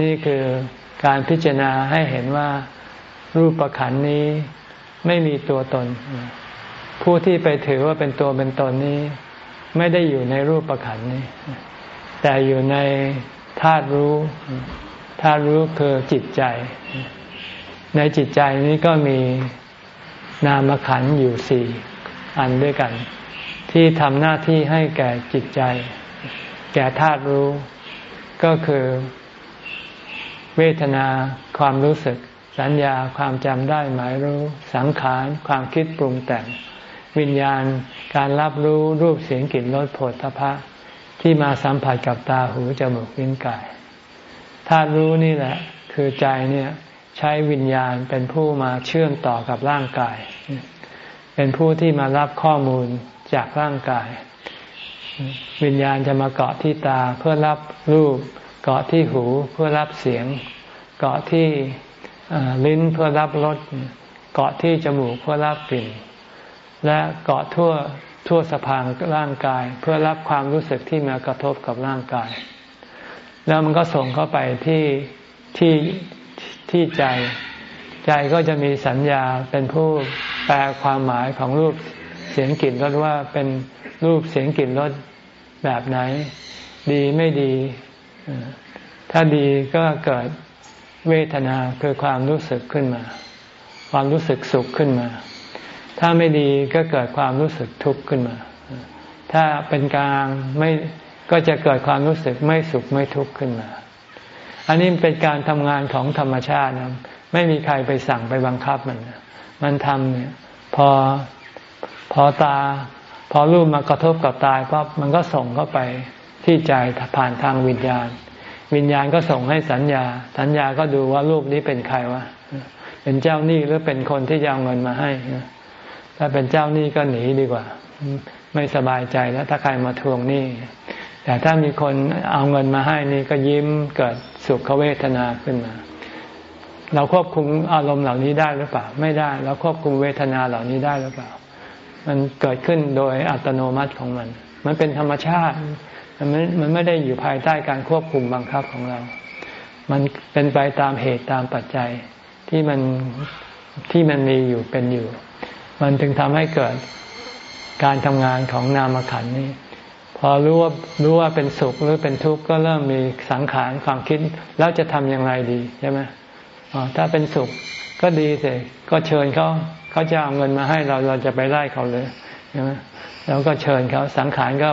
นี่คือการพิจารณาให้เห็นว่ารูปประขันนี้ไม่มีตัวตน ผู้ที่ไปถือว่าเป็นตัวเป็นตนนี้ ไม่ได้อยู่ในรูปประขันนี้ แต่อยู่ในธาตุรู้ธาตุรู้คือจิตใจ ในจิตใจนี้ก็มีนามขันอยู่สี่อันด้วยกัน ที่ทำหน้าที่ให้แก่จิตใจ แก่ธาตุรู้ ก็คือเวทนาความรู้สึก สัญญาความจำได้หมายรู้ สังขารความคิดปรุงแต่ง วิญญาณการรับรู้รูปเสียงกลิ่นรสผลทพะที่มาสัมผัสกับตาหูจมูกลิ้นกายธาตุรู้นี่แหละ คือใจเนี่ย ใช้วิญญาณเป็นผู้มาเชื่อมต่อกับร่างกาย เป็นผู้ที่มารับข้อมูลจากร่างกาย วิญญาณจะมาเกาะที่ตาเพื่อรับรูป เกาะที่หูเพื่อรับเสียง เกาะที่ลิ้นเพื่อรับรสเกาะที่จมูกเพื่อรับกลิ่น และเกาะทั่วทั่วสะพานร่างกาย เพื่อรับความรู้สึกที่มากระทบกับร่างกาย แล้วมันก็ส่งเข้าไปที่ที่ ที่ใจ ใจก็จะมีสัญญาเป็นผู้แปลความหมายของรูปเสียงกลิ่นรสว่าเป็นรูปเสียงกลิ่นรสแบบไหน ดีไม่ดี ถ้าดีก็เกิดเวทนาคือความรู้สึกขึ้นมา ความรู้สึกสุขขึ้นมา ถ้าไม่ดีก็เกิดความรู้สึกทุกข์ขึ้นมา ถ้าเป็นกลางไม่ก็จะเกิดความรู้สึกไม่สุขไม่ทุกข์ขึ้นมา อันนี้เป็นการทำงานของธรรมชาตินะไม่มีใครไปสั่งไปบังคับมัน มันทำเนี่ย พอพอตา พอรูปมากระทบกับตาปั๊บมันก็ส่งเข้าไปที่ใจผ่านทางวิญญาณ วิญญาณก็ส่งให้สัญญา สัญญาก็ดูว่ารูปนี้เป็นใครวะเป็นเจ้าหนี้หรือเป็นคนที่จะเอาเงินมาให้ถ้าเป็นเจ้าหนี้ก็หนีดีกว่า ไม่สบายใจแล้วถ้าใครมาทวงหนี้ แต่ถ้ามีคนเอาเงินมาให้นี่ก็ยิ้มเกิดสุขเวทนาขึ้นมา เราควบคุมอารมณ์เหล่านี้ได้หรือเปล่า ไม่ได้ เราควบคุมเวทนาเหล่านี้ได้หรือเปล่า มันเกิดขึ้นโดยอัตโนมัติของมัน มันเป็นธรรมชาติ มันไม่มันไม่ได้อยู่ภายใต้การควบคุมบังคับของเรา มันเป็นไปตามเหตุตามปัจจัยที่มันที่มันมีอยู่เป็นอยู่ มันถึงทำให้เกิดการทำงานของนามขันนี้ พอรู้ว่ารู้ว่าเป็นสุขหรือเป็นทุกข์ก็เริ่มมีสังขารความคิดแล้วจะทำอย่างไรดีใช่ไหมถ้าเป็นสุขก็ดีสิก็เชิญเขาเขาจะเอาเงินมาให้เราเราจะไปไล่เขาเลยใช่ไหมแล้วก็เชิญเขาสังขารก็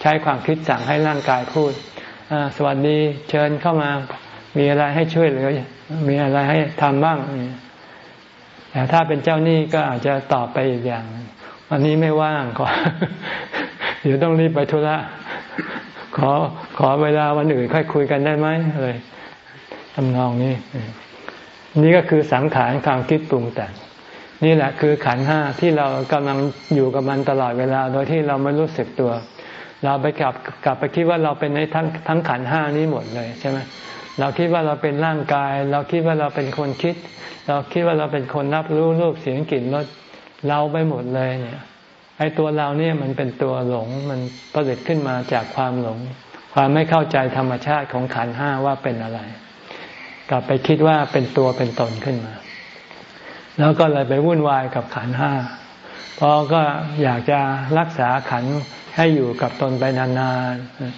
ใช้ความคิดสั่งให้ร่างกายพูดสวัสดีเชิญเข้ามามีอะไรให้ช่วยเหลือมีอะไรให้ทำบ้างแต่ถ้าเป็นเจ้าหนี้ก็อาจจะตอบไปอีกอย่าง วันนี้ไม่ว่างขอ เดี๋ยวต้องรีบไปธุระขอขอเวลาวันอื่นค่อยคุยกันได้ไหมเลยทำนองนี้ นี่ก็คือสังขารความคิดปรุงแต่งนี่แหละคือขันห้าที่เรากำลังอยู่กับมันตลอดเวลา โดยที่เราไม่รู้สึกตัว เราไปกลับกลับไปคิดว่าเราเป็นในทั้งทั้งขันห้านี้หมดเลยใช่ไหมเราคิดว่าเราเป็นร่างกาย เราคิดว่าเราเป็นคนคิด เราคิดว่าเราเป็นคนรับรู้รูปเสียงกลิ่นรสเราไปหมดเลยเนี่ย ไอ้ตัวเราเนี่ยมันเป็นตัวหลงมันผลิตขึ้นมาจากความหลง ความไม่เข้าใจธรรมชาติของขันห้าว่าเป็นอะไร กลับไปคิดว่าเป็นตัวเป็นตนขึ้นมา แล้วก็เลยไปวุ่นวายกับขันห้าเพราะก็อยากจะรักษาขันให้อยู่กับตนไปนาน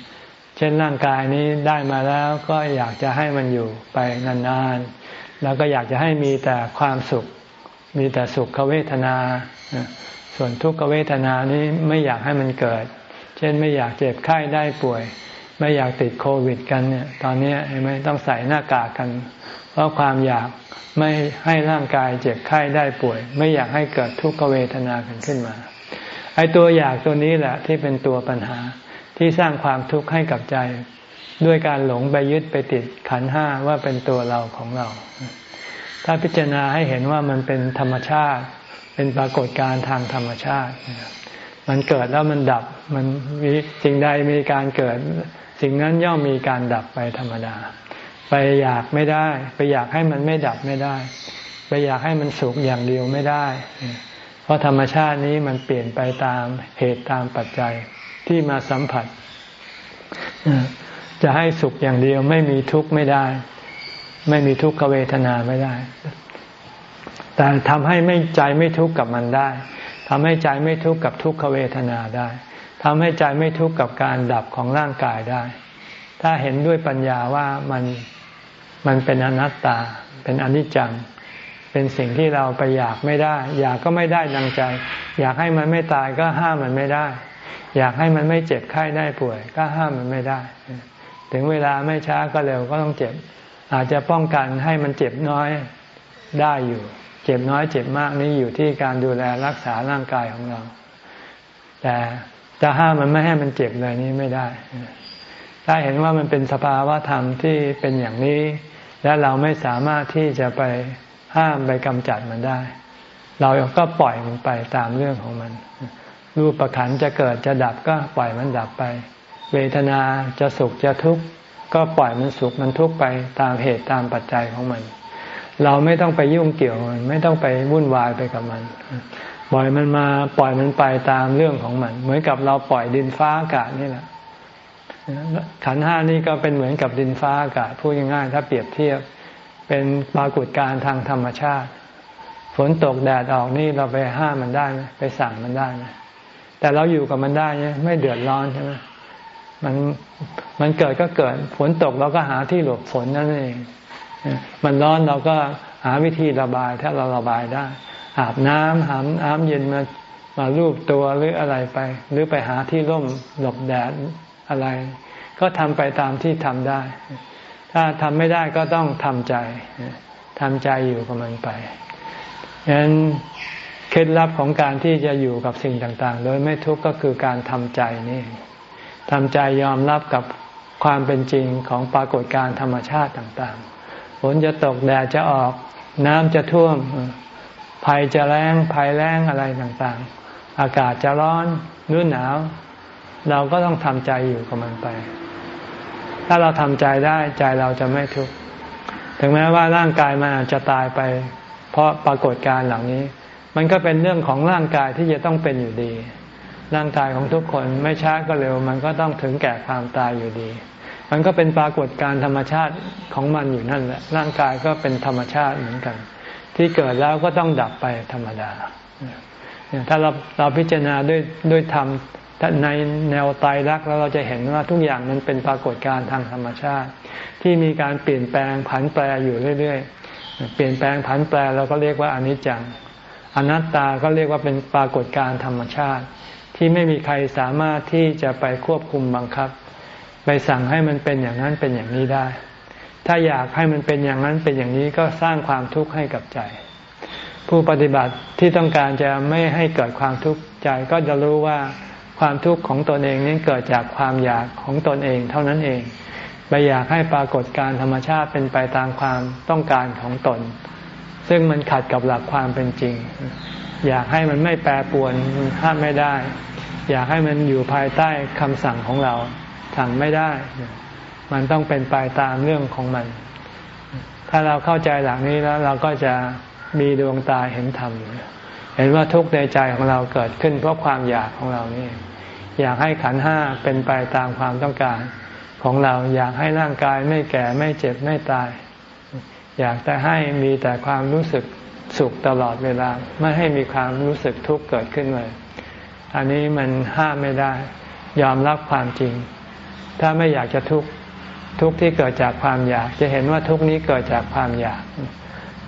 ๆ เช่นร่างกายนี้ได้มาแล้วก็อยากจะให้มันอยู่ไปนานๆ แล้วก็อยากจะให้มีแต่ความสุข มีแต่สุขเวทนา ส่วนทุกขเวทนานี้ไม่อยากให้มันเกิด เช่นไม่อยากเจ็บไข้ได้ป่วย ไม่อยากติดโควิดกันเนี่ย ตอนนี้เห็นไหมต้องใส่หน้ากากกัน เพราะความอยากไม่ให้ร่างกายเจ็บไข้ได้ป่วย ไม่อยากให้เกิดทุกขเวทนากันขึ้นมาไอ้ตัวอยากตัวนี้แหละที่เป็นตัวปัญหาที่สร้างความทุกข์ให้กับใจ ด้วยการหลงไปยึดไปติดขันห้าว่าเป็นตัวเราของเรา ถ้าพิจารณาให้เห็นว่ามันเป็นธรรมชาติ เป็นปรากฏการณ์ทางธรรมชาติ มันเกิดแล้วมันดับ มันมีสิ่งใดมีการเกิด สิ่งนั้นย่อมมีการดับไปธรรมดา ไปอยากไม่ได้ ไปอยากให้มันไม่ดับไม่ได้ ไปอยากให้มันสุขอย่างเดียวไม่ได้ เพราะธรรมชาตินี้มันเปลี่ยนไปตามเหตุตามปัจจัยที่มาสัมผัส จะให้สุขอย่างเดียวไม่มีทุกข์ไม่ได้ ไม่มีทุกขเวทนาไม่ได้ แต่ทำให้ไม่ใจไม่ทุกข์กับมันได้ทำให้ใจไม่ทุกข์กับทุกขเวทนาได้ทำให้ใจไม่ทุกข์กับการดับของร่างกายได้ ถ้าเห็นด้วยปัญญาว่ามันมันเป็นอนัตตา เป็นอนิจจัง เป็นสิ่งที่เราไปอยากไม่ได้ อยากก็ไม่ได้ดังใจ อยากให้มันไม่ตายก็ห้ามมันไม่ได้ อยากให้มันไม่เจ็บไข้ได้ป่วย ก็ห้ามมันไม่ได้ ถึงเวลาไม่ช้าก็เร็วก็ต้องเจ็บ อาจจะป้องกันให้มันเจ็บน้อยได้อยู่ เจ็บน้อยเจ็บมากนี่อยู่ที่การดูแลรักษาร่างกายของเรา แต่จะห้ามมันไม่ให้มันเจ็บเลยนี่ไม่ได้ ถ้าเห็นว่ามันเป็นสภาวะธรรมที่เป็นอย่างนี้ และเราไม่สามารถที่จะไปห้ามไปกำจัดมันได้ เราก็ปล่อยมันไปตามเรื่องของมัน รูปประขันจะเกิดจะดับก็ปล่อยมันดับไป เวทนาจะสุขจะทุกข์ก็ปล่อยมันสุขมันทุกข์ไปตามเหตุตามปัจจัยของมัน เราไม่ต้องไปยุ่งเกี่ยวมันไม่ต้องไปวุ่นวายไปกับมัน ปล่อยมันมาปล่อยมันไปตามเรื่องของมัน เหมือนกับเราปล่อยดินฟ้าอากาศนี่แหละขันห้านี่ก็เป็นเหมือนกับดินฟ้าอากาศพูดง่ายๆถ้าเปรียบเทียบ เป็นปรากฏการณ์ทางธรรมชาติ ฝนตกแดดออกนี่เราไปห้ามมันได้ไหมไปสั่งมันได้ไหมแต่เราอยู่กับมันได้เนี่ยไม่เดือดร้อนใช่ไหมมันมันเกิดก็เกิดฝนตกเราก็หาที่หลบฝนนั่นเอง มันร้อนเราก็หาวิธีระบายถ้าเราระบายได้ อาบน้ำหาน้ำเย็นมามาลูบตัวหรืออะไรไป หรือไปหาที่ร่มหลบแดดอะไร ก็ทำไปตามที่ทำได้ ถ้าทำไม่ได้ก็ต้องทำใจทำใจอยู่กับมันไปฉะนั้นเคล็ดลับของการที่จะอยู่กับสิ่งต่าง ๆ โดยไม่ทุกข์ก็คือการทำใจนี่ทำใจยอมรับกับความเป็นจริงของปรากฏการธรรมชาติต่าง ๆ ฝนจะตกแดดจะออกน้ำจะท่วมภัยจะแรงภัยแรงอะไรต่างๆ อากาศจะร้อนหรือหนาว เราก็ต้องทำใจอยู่กับมันไป ถ้าเราทำใจได้ใจเราจะไม่ทุกข์ถึงแม้ว่าร่างกายมันอาจจะตายไป เพราะปรากฏการเหล่านี้ มันก็เป็นเรื่องของร่างกายที่จะต้องเป็นอยู่ดี ร่างกายของทุกคนไม่ช้าก็เร็ว มันก็ต้องถึงแก่ความตายอยู่ดี มันก็เป็นปรากฏการธรรมชาติของมันอยู่นั่นแหละ ร่างกายก็เป็นธรรมชาติเหมือนกัน ที่เกิดแล้วก็ต้องดับไปธรรมดา ถ้าเราเราพิจารณาด้วยด้วยธรรมในแนวไตรลักษณ์แล้วเราจะเห็นว่าทุกอย่างมันเป็นปรากฏการทางธรรมชาติ ที่มีการเปลี่ยนแปลงผันแปรอยู่เรื่อยๆ เปลี่ยนแปลงผันแปรเราก็เรียกว่าอนิจจัง อนัตตาก็เรียกว่าเป็นปรากฏการธรรมชาติ ที่ไม่มีใครสามารถที่จะไปควบคุมบังคับ ไปสั่งให้มันเป็นอย่างนั้นเป็นอย่างนี้ได้ ถ้าอยากให้มันเป็นอย่างนั้นเป็นอย่างนี้ก็สร้างความทุกข์ให้กับใจ ผู้ปฏิบัติที่ต้องการจะไม่ให้เกิดความทุกข์ใจก็จะรู้ว่าความทุกข์ของตนเองนี้เกิดจากความอยากของตนเองเท่านั้นเองไปอยากให้ปรากฏการธรรมชาติเป็นไปตามความต้องการของตน ซึ่งมันขัดกับหลักความเป็นจริง อยากให้มันไม่แปรปวนห้ามไม่ได้ อยากให้มันอยู่ภายใต้คำสั่งของเรา สั่งไม่ได้ มันต้องเป็นไปตามเรื่องของมัน ถ้าเราเข้าใจหลักนี้แล้ว เราก็จะมีดวงตาเห็นธรรมเห็นว่าทุกข์ในใจของเราเกิดขึ้นเพราะความอยากของเรานี่ อยากให้ขันห้าเป็นไปตามความต้องการของเราอยากให้ร่างกายไม่แก่ไม่เจ็บไม่ตาย อยากแต่ให้มีแต่ความรู้สึกสุขตลอดเวลา ไม่ให้มีความรู้สึกทุกข์เกิดขึ้นเลย อันนี้มันห้ามไม่ได้ ยอมรับความจริง ถ้าไม่อยากจะทุกข์ทุกข์ที่เกิดจากความอยาก จะเห็นว่าทุกข์นี้เกิดจากความอยาก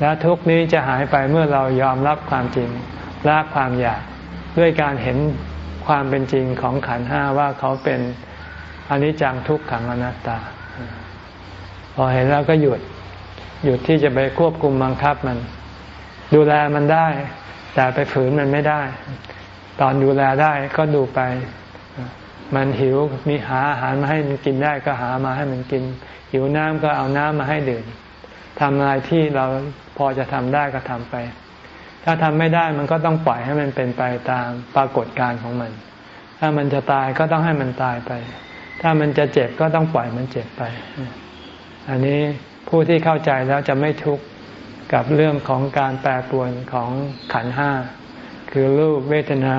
และทุกข์นี้จะหายไปเมื่อเรายอมรับความจริงละความอยาก ด้วยการเห็นความเป็นจริงของขันห้าว่าเขาเป็นอันนี้จังทุกขังอนัตตา พอเห็นแล้วก็หยุดหยุดที่จะไปควบคุมบังคับมัน ดูแลมันได้ แต่ไปฝืนมันไม่ได้ ตอนดูแลได้ก็ดูไป มันหิวมีหาอาหารมาให้มันกินได้ก็หามาให้มันกิน หิวน้ำก็เอาน้ำมาให้ดื่มทำอะไรที่เราพอจะทำได้ก็ทำไป ถ้าทำไม่ได้มันก็ต้องปล่อยให้มันเป็นไปตามปรากฏการของมัน ถ้ามันจะตายก็ต้องให้มันตายไป ถ้ามันจะเจ็บก็ต้องปล่อยมันเจ็บไป อันนี้ผู้ที่เข้าใจแล้วจะไม่ทุกข์กับเรื่องของการแปรปรวนของขันห้า คือรูปเวทนา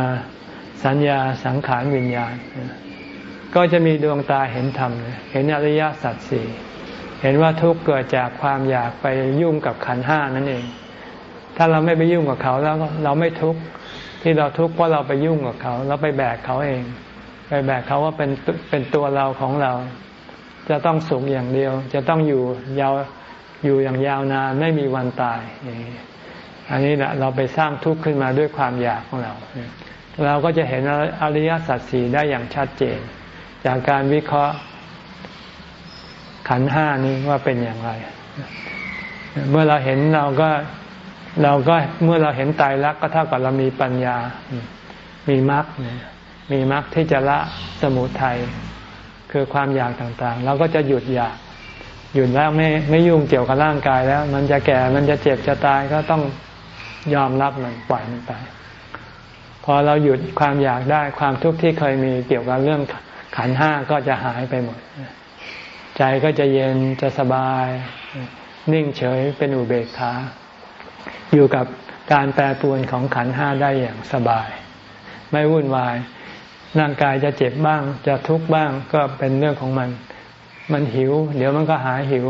สัญญาสังขารวิญญาณ ก็จะมีดวงตาเห็นธรรม เห็นอริยสัจสี่เห็นว่าทุกข์เกิดจากความอยากไปยุ่งกับขันห้านั่นเอง ถ้าเราไม่ไปยุ่งกับเขาแล้วเราไม่ทุกข์ที่เราทุกข์เพราะเราไปยุ่งกับเขา เราไปแบกเขาเอง ไปแบกเขาว่าเป็นเป็นตัวเราของเรา จะต้องสุขอย่างเดียว จะต้องอยู่ยาวอยู่อย่างยาวนานไม่มีวันตาย อันนี้แหละเราไปสร้างทุกข์ขึ้นมาด้วยความอยากของเรา เราก็จะเห็นอริยสัจสี่ได้อย่างชัดเจน จากการวิเคราะห์ขันห้านี้ว่าเป็นอย่างไร เมื่อเราเห็นเราก็เราก็เมื่อเราเห็นตายรักก็เท่ากับเรามีปัญญา มีมรรคมีมรรคที่จะละสมุทัยคือความอยากต่างๆ เราก็จะหยุดอยากหยุดแล้วไม่ไม่ยุ่งเกี่ยวกับร่างกายแล้ว มันจะแก่มันจะเจ็บจะตายก็ต้องยอมรับมันปล่อยมันไป พอเราหยุดความอยากได้ความทุกข์ที่เคยมีเกี่ยวกับเรื่องขันห้าก็จะหายไปหมด ใจก็จะเย็นจะสบาย นิ่งเฉยเป็นอุเบกขาอยู่กับการแปรปรวนของขันห้าได้อย่างสบาย ไม่วุ่นวายร่างกายจะเจ็บบ้าง จะทุกข์บ้างก็เป็นเรื่องของมัน มันหิว เดี๋ยวมันก็หายหิว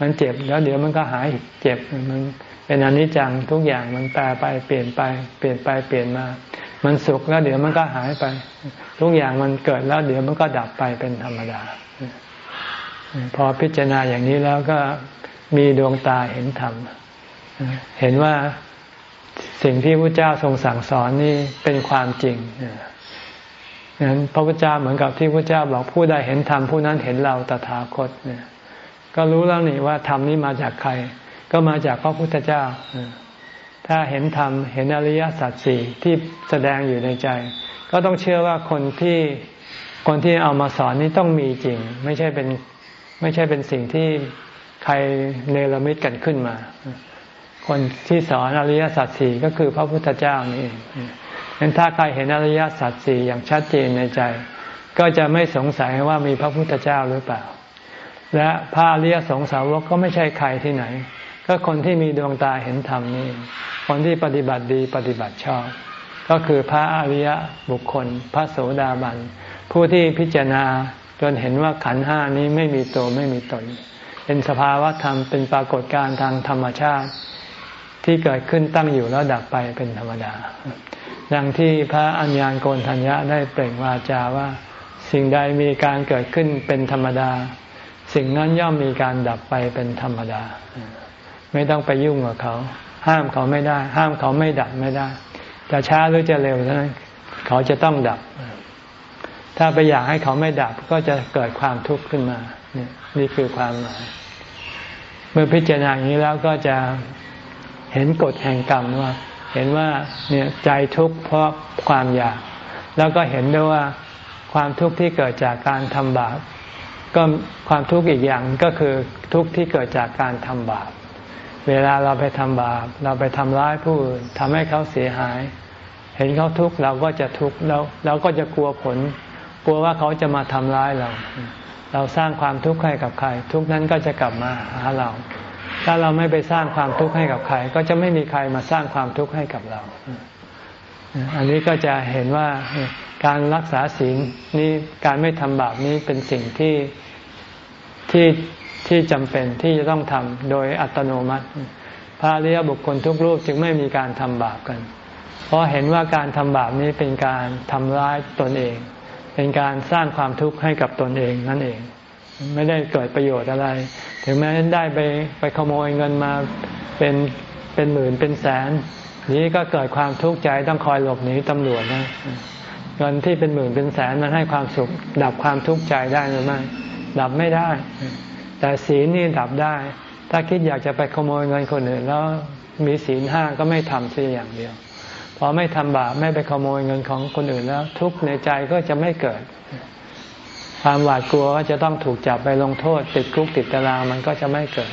มันเจ็บแล้วเดี๋ยวมันก็หายเจ็บมัน เป็นอนิจจังทุกอย่างมันแปรไปเปลี่ยนไป เปลี่ยนไปเปลี่ยนมา มันสุขแล้วเดี๋ยวมันก็หายไป ทุกอย่างมันเกิดแล้วเดี๋ยวมันก็ดับไปเป็นธรรมดา พอพิจารณาอย่างนี้แล้วก็มีดวงตาเห็นธรรม เห็นว่าสิ่งที่พระเจ้าทรงสั่งสอนนี่เป็นความจริงนั้นพระพุทธเจ้าเหมือนกับที่พระเจ้าบอกผู้ใดเห็นธรรมผู้นั้นเห็นเราตถาคตเนี่ย ก็รู้แล้วนี่ว่าธรรมนี้มาจากใคร ก็มาจากพระพุทธเจ้า ถ้าเห็นธรรมเห็นอริยสัจสี่ที่แสดงอยู่ในใจ ก็ต้องเชื่อว่าคนที่คนที่เอามาสอนนี้ต้องมีจริง ไม่ใช่เป็นไม่ใช่เป็นสิ่งที่ใครเนรมิตกันขึ้นมา คนที่สอนอริยสัจสี่ก็คือพระพุทธเจ้านี่เองเห็นถ้าใครเห็นอริยสัจสี่อย่างชัดเจนในใจ ก็จะไม่สงสัยว่ามีพระพุทธเจ้าหรือเปล่า และพระอริยสงสาวกก็ไม่ใช่ใครที่ไหน ก็คนที่มีดวงตาเห็นธรรมนี่คนที่ปฏิบัติดีปฏิบัติชอบ ก็คือพระอริยบุคคล พระโสดาบัน ผู้ที่พิจารณาจนเห็นว่าขันห้านี้ไม่มีตัวไม่มีตน เป็นสภาวะธรรมเป็นปรากฏการณ์ทางธรรมชาติ ที่เกิดขึ้นตั้งอยู่แล้วดับไปเป็นธรรมดา ดังที่พระอัญญาณโกนทัญญะได้เปล่งวาจาว่า สิ่งใดมีการเกิดขึ้นเป็นธรรมดา สิ่งนั้นย่อมมีการดับไปเป็นธรรมดา ไม่ต้องไปยุ่งกับเขา ห้ามเขาไม่ได้ ห้ามเขาไม่ดับไม่ได้ จะช้าหรือจะเร็วเท่านั้นเขาจะต้องดับ ถ้าไปอยากให้เขาไม่ดับก็จะเกิดความทุกข์ขึ้นมาเนี่ยนี่คือความหมาย เมื่อพิจารณาอย่างนี้แล้วก็จะเห็นกฎแห่งกรรมว่า เห็นว่าเนี่ยใจทุกข์เพราะความอยาก แล้วก็เห็นด้วยว่าความทุกข์ที่เกิดจากการทำบาปก็ความทุกข์อีกอย่างก็คือทุกข์ที่เกิดจากการทำบาป เวลาเราไปทำบาป เราไปทำร้ายผู้อื่นทำให้เขาเสียหาย เห็นเขาทุกข์เราก็จะทุกข์เราเราก็จะกลัวผล กลัวว่าเขาจะมาทำร้ายเรา เราสร้างความทุกข์ให้กับใคร ทุกนั้นก็จะกลับมาหาเรา ถ้าเราไม่ไปสร้างความทุกข์ให้กับใคร ก็จะไม่มีใครมาสร้างความทุกข์ให้กับเรา อันนี้ก็จะเห็นว่าการรักษาศีลนี้การไม่ทำบาปนี้เป็นสิ่งที่ที่ ที่จำเป็นที่จะต้องทำโดยอัตโนมัติ พระอริยบุคคลทุกรูปจึงไม่มีการทำบาปกัน เพราะเห็นว่าการทำบาปนี้เป็นการทำร้ายตนเอง เป็นการสร้างความทุกข์ให้กับตนเองนั่นเอง ไม่ได้เกิดประโยชน์อะไร ถึงแม้ได้ไปไปขโมยเงินมาเป็นเป็นหมื่นเป็นแสน นี้ก็เกิดความทุกข์ใจต้องคอยหลบหนีตำรวจนะเงินที่เป็นหมื่นเป็นแสนมันให้ความสุข ดับความทุกข์ใจได้หรือไม่ดับไม่ได้ แต่ศีลนี่ดับได้ ถ้าคิดอยากจะไปขโมยเงินคนอื่นแล้วมีศีลห้าก็ไม่ทำเสียอย่างเดียว พอไม่ทำบาปไม่ไปขโมยเงินของคนอื่นแล้ว ทุกข์ในใจก็จะไม่เกิด ความหวาดกลัวว่าจะต้องถูกจับไปลงโทษ ติดคุกติดตารางมันก็จะไม่เกิด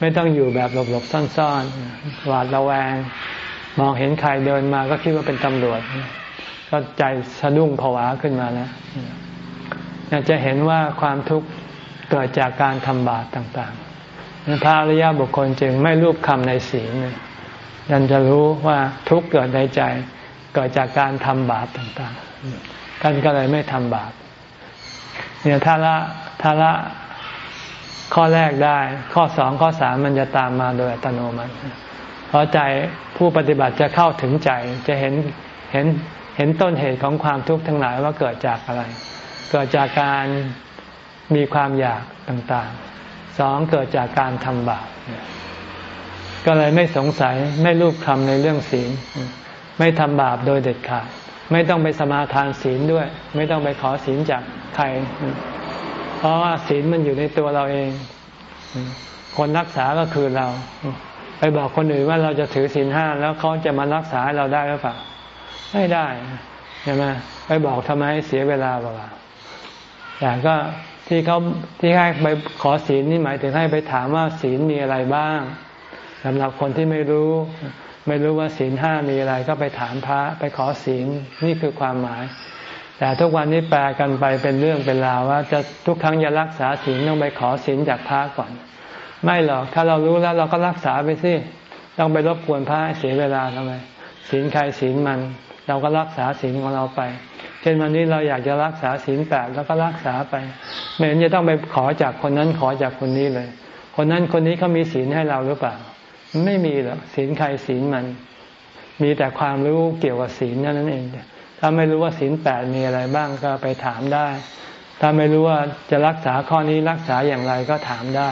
ไม่ต้องอยู่แบบหลบๆซ่อนๆหวาดระแวง มองเห็นใครเดินมาก็คิดว่าเป็นตำรวจ ก็ใจสะดุ้งผวาขึ้นมาแล้วจะเห็นว่าความทุกข์ กิดจากการทำบาปต่างๆพระอริยบุคคลจึงไม่รูปคำในศีลยันจะรู้ว่าทุกเกิดในใจ เกิดจากการทำบาปต่างๆท่านก็เลยไม่ทำบาปเนี่ยถ้าละถ้าละข้อแรกได้ ข้อสองข้อสามมันจะตามมาโดยอัตโนมัติเพราะใจผู้ปฏิบัติจะเข้าถึงใจจะเห็นเห็นเห็นต้นเหตุของความทุกข์ทั้งหลายว่าเกิดจากอะไร เกิดจากการ มีความอยากต่างๆ สองเกิดจากการทำบาปก็เลยไม่สงสัยไม่รูปคำในเรื่องศีล ไม่ทำบาปโดยเด็ดขาด ไม่ต้องไปสมาทานศีลด้วย ไม่ต้องไปขอศีลจากใคร เพราะว่าศีลมันอยู่ในตัวเราเอง คนรักษาก็คือเรา ไปบอกคนอื่นว่าเราจะถือศีลห้าแล้วเขาจะมารักษาเราได้หรือเปล่า ไม่ได้ใช่ไหมไปบอกทำไมเสียเวลาเปล่าแต่ก็ ที่เขาที่ให้ไปขอศีลนี่หมายถึงให้ไปถามว่าศีลมีอะไรบ้างสำหรับคนที่ไม่รู้ ไม่รู้ว่าศีลห้ามีอะไรก็ไปถามพระไปขอศีลนี่คือความหมาย แต่ทุกวันนี้แปลกันไปเป็นเรื่องเป็นราวว่าจะทุกครั้งจะรักษาศีลต้องไปขอศีลจากพระก่อน ไม่หรอกถ้าเรารู้แล้วเราก็รักษาไปสิต้องไปรบกวนพระเสียเวลาทำไมศีลใครศีลมัน เราก็รักษาศีลของเราไป ช่นวันนี้เราอยากจะรักษาศีลแปดแล้วก็รักษาไป ไม่เห็นจะต้องไปขอจากคนนั้นขอจากคนนี้เลย คนนั้นคนนี้เขามีศีลให้เราหรือเปล่า ไม่มีหรอกศีลใครศีลมัน มีแต่ความรู้เกี่ยวกับศีลนั่นเอง ถ้าไม่รู้ว่าศีลแปดมีอะไรบ้างก็ไปถามได้ ถ้าไม่รู้ว่าจะรักษาข้อนี้รักษาอย่างไรก็ถามได้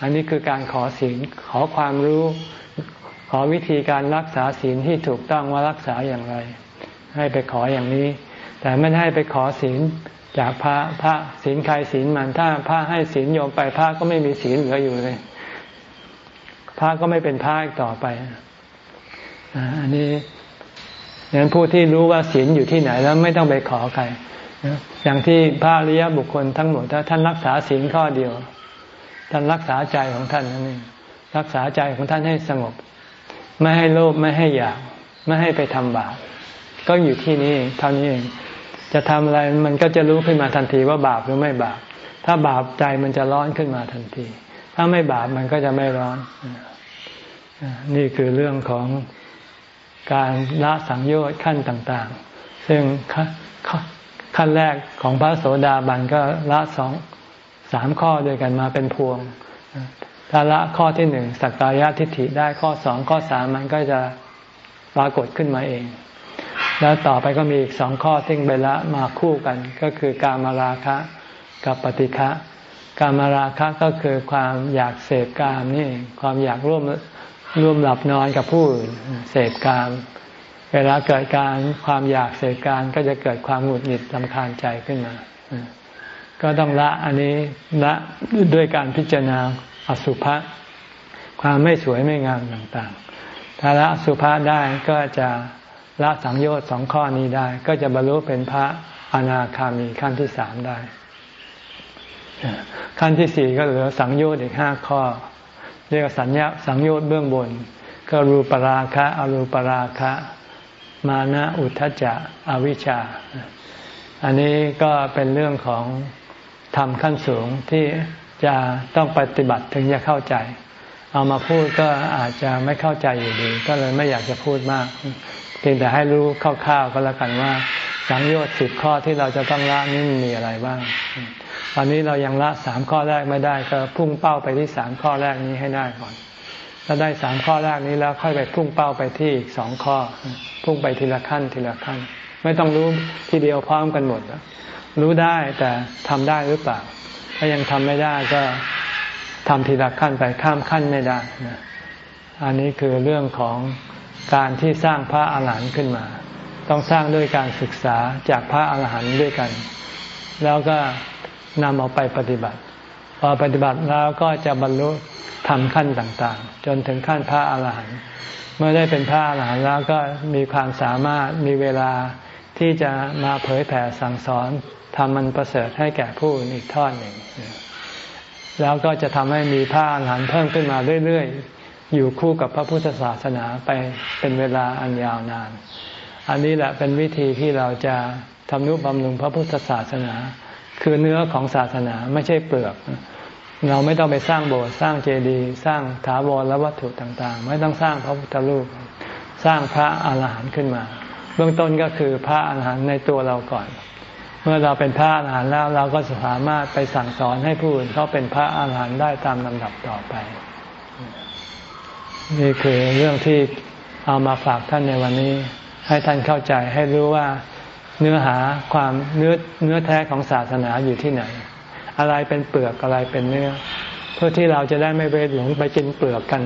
อันนี้คือการขอศีลขอความรู้ ขอวิธีการรักษาศีลที่ถูกต้องว่ารักษาอย่างไร ให้ไปขออย่างนี้ แต่ไม่ให้ไปขอศีลจากพระพระศีลใครศีลมันถ้าพระให้ศีลโยมไปพระก็ไม่มีศีลเหลืออยู่เลย พระก็ไม่เป็นพระอีกต่อไปอันนี้อย่างผู้ที่รู้ว่าศีลอยู่ที่ไหนแล้วไม่ต้องไปขอใครอย่างที่พระอริยบุคคลทั้งหมดถ้าท่านรักษาศีลข้อเดียว ท่านรักษาใจของท่านนั่นเองรักษาใจของท่านให้สงบ ไม่ให้โลภไม่ให้อยาก ไม่ให้ไปทำบาปก็อยู่ที่นี่เท่านี้เอง จะทำอะไรมันก็จะรู้ขึ้นมาทันทีว่าบาปหรือไม่บาป ถ้าบาปใจมันจะร้อนขึ้นมาทันที ถ้าไม่บาปมันก็จะไม่ร้อน นี่คือเรื่องของการละสังโยชน์ขั้นต่างๆ ซึ่งขั้นแรกของพระโสดาบันก็ละสองสามข้อด้วยกันมาเป็นพวงถ้าละข้อที่หนึ่งสักกายทิฏฐิได้ข้อสองข้อสามมันก็จะปรากฏขึ้นมาเอง แล้วต่อไปก็มีอีกสองข้อที่เบละมาคู่กัน ก็คือการมาราคะกับปฏิฆะการมาราคะก็คือความอยากเสพกามนี่ความอยากร่วมร่วมหลับนอนกับผู้อื่นเสพกาม เวลาเกิดการความอยากเสพการก็จะเกิดความหงุดหงิดลำคาญใจขึ้นมา ก็ต้องละอันนี้ละด้วยการพิจารณาอสุภะความไม่สวยไม่งามต่างๆ ถ้าละอสุภาษได้ก็จะ ละสังโยชน์สองข้อนี้ได้ ก็จะบรรลุเป็นพระอนาคามีขั้นที่สามได้ ขั้นที่สี่ก็เหลือสังโยชน์อีกห้าข้อ เรียกสัญญาสังโยชน์เบื้องบน ก็รูปราคะอรูปราคะ มานะอุทธจะอวิชชา อันนี้ก็เป็นเรื่องของทำขั้นสูงที่จะต้องปฏิบัติถึงจะเข้าใจ เอามาพูดก็อาจจะไม่เข้าใจอยู่ดี ก็เลยไม่อยากจะพูดมาก เพียงแต่ให้รู้คร่าวๆก็แล้วกันว่าสังโยชน์สิบข้อที่เราจะต้องละนี่มีอะไรบ้าง ตอนนี้เรายังละสามข้อแรกไม่ได้ ก็พุ่งเป้าไปที่สามข้อแรกนี้ให้ได้ก่อน ถ้าได้สามข้อแรกนี้แล้วค่อยไปพุ่งเป้าไปที่อีกสองข้อ พุ่งไปทีละขั้นทีละขั้น ไม่ต้องรู้ทีเดียวพร้อมกันหมด รู้ได้แต่ทำได้หรือเปล่า ถ้ายังทำไม่ได้ก็ทำทีละขั้นไปข้ามขั้นไม่ได้นะอันนี้คือเรื่องของ การที่สร้างพระอาหารหันต์ขึ้นมา ต้องสร้างด้วยการศึกษาจากพระอาหารหันต์ด้วยกัน แล้วก็นำเอาไปปฏิบัติ พอปฏิบัติแล้วก็จะบรรลุทำขั้นต่างๆ จนถึงขั้นพระอาหารหันต์เมื่อได้เป็นพระอาหารหันต์แล้วก็มีความสามารถมีเวลาที่จะมาเผยแผ่สั่งสอนทำมันประเสริฐให้แก่ผู้อื่นอีกทอดหนึ่ง แล้วก็จะทำให้มีพระอาหารหันต์เพิ่มขึ้นมาเรื่อยๆ อยู่คู่กับพระพุทธศาสนาไปเป็นเวลาอันยาวนาน อันนี้แหละเป็นวิธีที่เราจะทำนุบำรุงพระพุทธศาสนา คือเนื้อของศาสนาไม่ใช่เปลือก เราไม่ต้องไปสร้างโบสถ์สร้างเจดีย์สร้างถาวรและวัตถุต่างๆ ไม่ต้องสร้างพระพุทธรูป สร้างพระอาหารหันต์ขึ้นมา เบื้องต้นก็คือพระอาหารหันต์ในตัวเราก่อน เมื่อเราเป็นพระอาหารหันต์แล้วเราก็สามารถไปสั่งสอนให้ผู้อื่นเขาเป็นพระอาหารหันต์ได้ตามลำดับต่อไป นี่คือเรื่องที่เอามาฝากท่านในวันนี้ ให้ท่านเข้าใจให้รู้ว่าเนื้อหาความเนื้อเนื้อแท้ของศาสนาอยู่ที่ไหน อะไรเป็นเปลือกอะไรเป็นเนื้อ เพื่อที่เราจะได้ไม่ไปหลงไปกินเปลือกกัน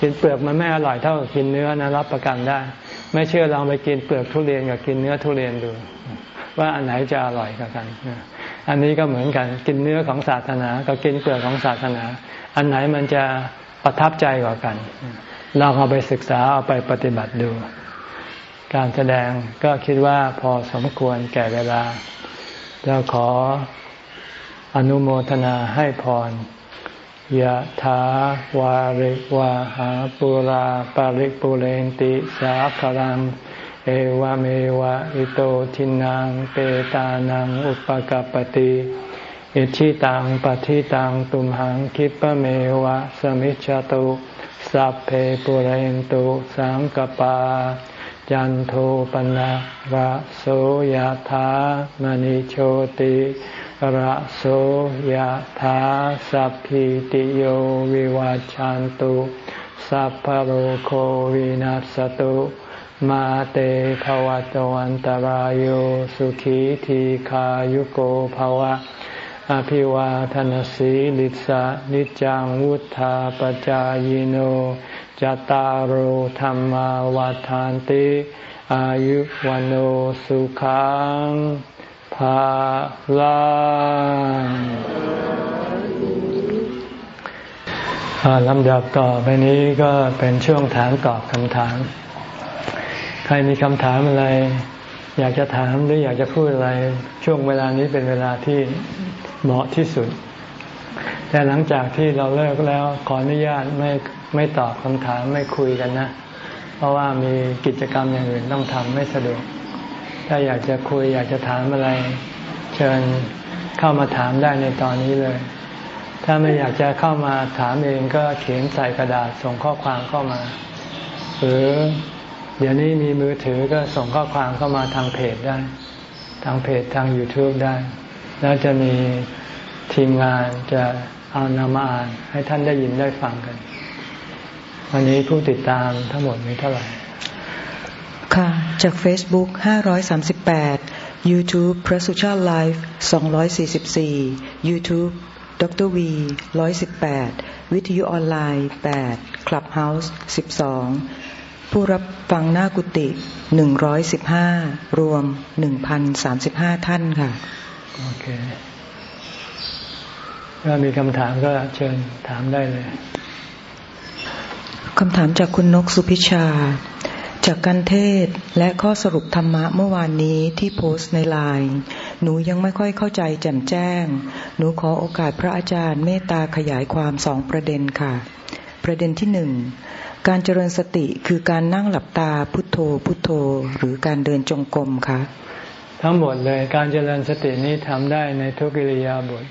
กินเปลือกมันไม่อร่อยเท่ากินเนื้อนะรับประกันได้ ไม่เชื่อลองไปกินเปลือกทุเรียนกับกินเนื้อทุเรียนดู ว่าอันไหนจะอร่อยกว่ากันอันนี้ก็เหมือนกันกินเนื้อของศาสนา กับกินเปลือกของศาสนา อันไหนมันจะ ประทับใจกว่ากัน เราเอาไปศึกษาเอาไปปฏิบัติดู การแสดงก็คิดว่าพอสมควรแก่เวลาเราขออนุโมทนาให้พรยะถาวาริวาหาปุราปาริปุเรนติสาคลัง เอวเมวะอิโตทินังเปตานังอุปกปติ อิชิตังปฏิตังตุมหังคิปะเมวะสมิจฉตุสัพเพปุเรนตุสังกปา จันโทปนะระโสยธามณิโชติระโสยธาสัพพิติโยวิวัจจันตุสัพพโรโควินัสตุมาเตภวัตวันตารโยสุขีทีขายุโกภวะ อภิวาทนสีลิสะนิจังวุธาปจายโนจตารโหธรรมวาทานติ อายุวันโอสุขังภาลังลำดับต่อไปนี้ก็เป็นช่วงถามตอบคำถาม ใครมีคำถามอะไร อยากจะถามหรืออยากจะพูดอะไร ช่วงเวลานี้เป็นเวลาที่ เหมาะที่สุด แต่หลังจากที่เราเลิกแล้วขออนุญาตไม่ไม่ตอบคำถามไม่คุยกันนะ เพราะว่ามีกิจกรรมอย่างอื่นต้องทำไม่สะดวก ถ้าอยากจะคุยอยากจะถามอะไร เชิญเข้ามาถามได้ในตอนนี้เลย ถ้าไม่อยากจะเข้ามาถามเองก็เขียนใส่กระดาษส่งข้อความเข้ามา หรือเดี๋ยวนี้มีมือถือก็ส่งข้อความเข้ามาทางเพจได้ ทางเพจทาง YouTube ได้ แล้วจะมีทีมงานจะเอานำมาอ่านให้ท่านได้ยินได้ฟังกัน วันนี้ผู้ติดตามทั้งหมดมีเท่าไหร่ ค่ะ จาก Facebook 538 YouTube พระสุชาติไลฟ์244 YouTube ดร V 118 วิทยุออนไลน์ 8 Clubhouse 12 ผู้รับฟังหน้ากุฏิหนึ่งร้อยสิบห้ารวมหนึ่งพันสามสิบห้าท่านค่ะ โอเค ถ้ามีคำถามก็เชิญถามได้เลยคำถามจากคุณนกสุพิชา จากการเทศและข้อสรุปธรรมะเมื่อวานนี้ที่โพสต์ในไลน์หนูยังไม่ค่อยเข้าใจแจ่มแจ้ง หนูขอโอกาสพระอาจารย์เมตตาขยายความสองประเด็นค่ะ ประเด็นที่หนึ่งการเจริญสติคือการนั่งหลับตาพุทโธพุทโธ หรือการเดินจงกรมคะ ทั้งหมดเลยการเจริญสตินี้ทำได้ในทุกิริยาบท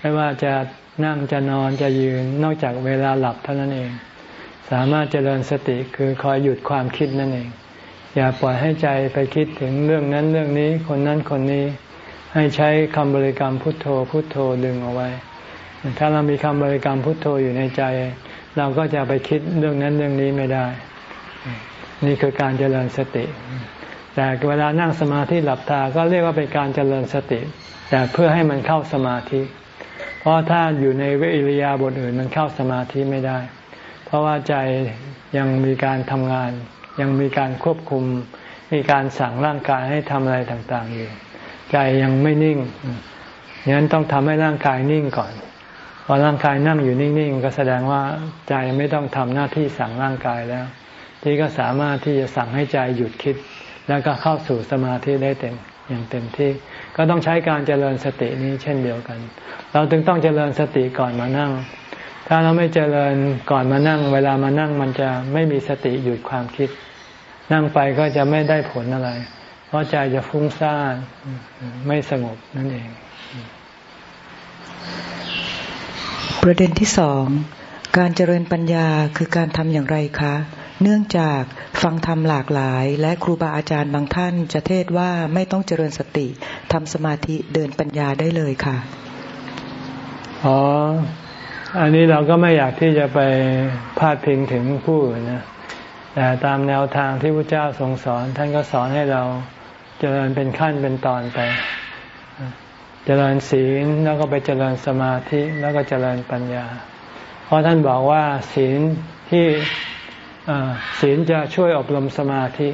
ไม่ว่าจะนั่งจะนอนจะยืนนอกจากเวลาหลับเท่านั้นเอง สามารถเจริญสติคือคอยหยุดความคิดนั่นเอง อย่าปล่อยให้ใจไปคิดถึงเรื่องนั้นเรื่องนี้คนนั้นคนนี้ ให้ใช้คำบริกรรมพุทโธพุทโธดึงเอาไว้ ถ้าเรามีคำบริกรรมพุทโธอยู่ในใจ เราก็จะไปคิดเรื่องนั้นเรื่องนี้ไม่ได้ นี่คือการเจริญสติ แต่เวลานั่งสมาธิหลับตาก็เรียกว่าเป็นการเจริญสติ แต่เพื่อให้มันเข้าสมาธิ เพราะถ้าอยู่ในเวริยาบทอื่นมันเข้าสมาธิไม่ได้ เพราะว่าใจยังมีการทำงาน ยังมีการควบคุม มีการสั่งร่างกายให้ทำอะไรต่างๆอยู่ ใจยังไม่นิ่งงนั้นต้องทำให้ร่างกายนิ่งก่อนพอร่างกายนั่งอยู่นิ่งๆ ก็แสดงว่าใจไม่ต้องทำหน้าที่สั่งร่างกายแล้ว ที่ก็สามารถที่จะสั่งให้ใจหยุดคิด แล้วก็เข้าสู่สมาธิได้เต็มอย่างเต็มที่ก็ต้องใช้การเจริญสตินี้เช่นเดียวกัน เราจึงต้องเจริญสติก่อนมานั่ง ถ้าเราไม่เจริญก่อนมานั่ง เวลามานั่งมันจะไม่มีสติหยุดความคิด นั่งไปก็จะไม่ได้ผลอะไร เพราะใจจะฟุ้งซ่านไม่สงบนั่นเอง ประเด็นที่สองการเจริญปัญญาคือการทำอย่างไรคะ เนื่องจากฟังธรรมหลากหลาย และครูบาอาจารย์บางท่านจะเทศว่าไม่ต้องเจริญสติทำสมาธิเดินปัญญาได้เลยค่ะ อ๋อ อันนี้เราก็ไม่อยากที่จะไปพาดพิงถึงผู้นะแต่ตามแนวทางที่พระเจ้าทรงสอน ท่านก็สอนให้เราเจริญเป็นขั้นเป็นตอนไป เจริญศีลแล้วก็ไปเจริญสมาธิแล้วก็เจริญปัญญา เพราะท่านบอกว่าศีลที่ ศีลจะช่วยอบรมสมาธิ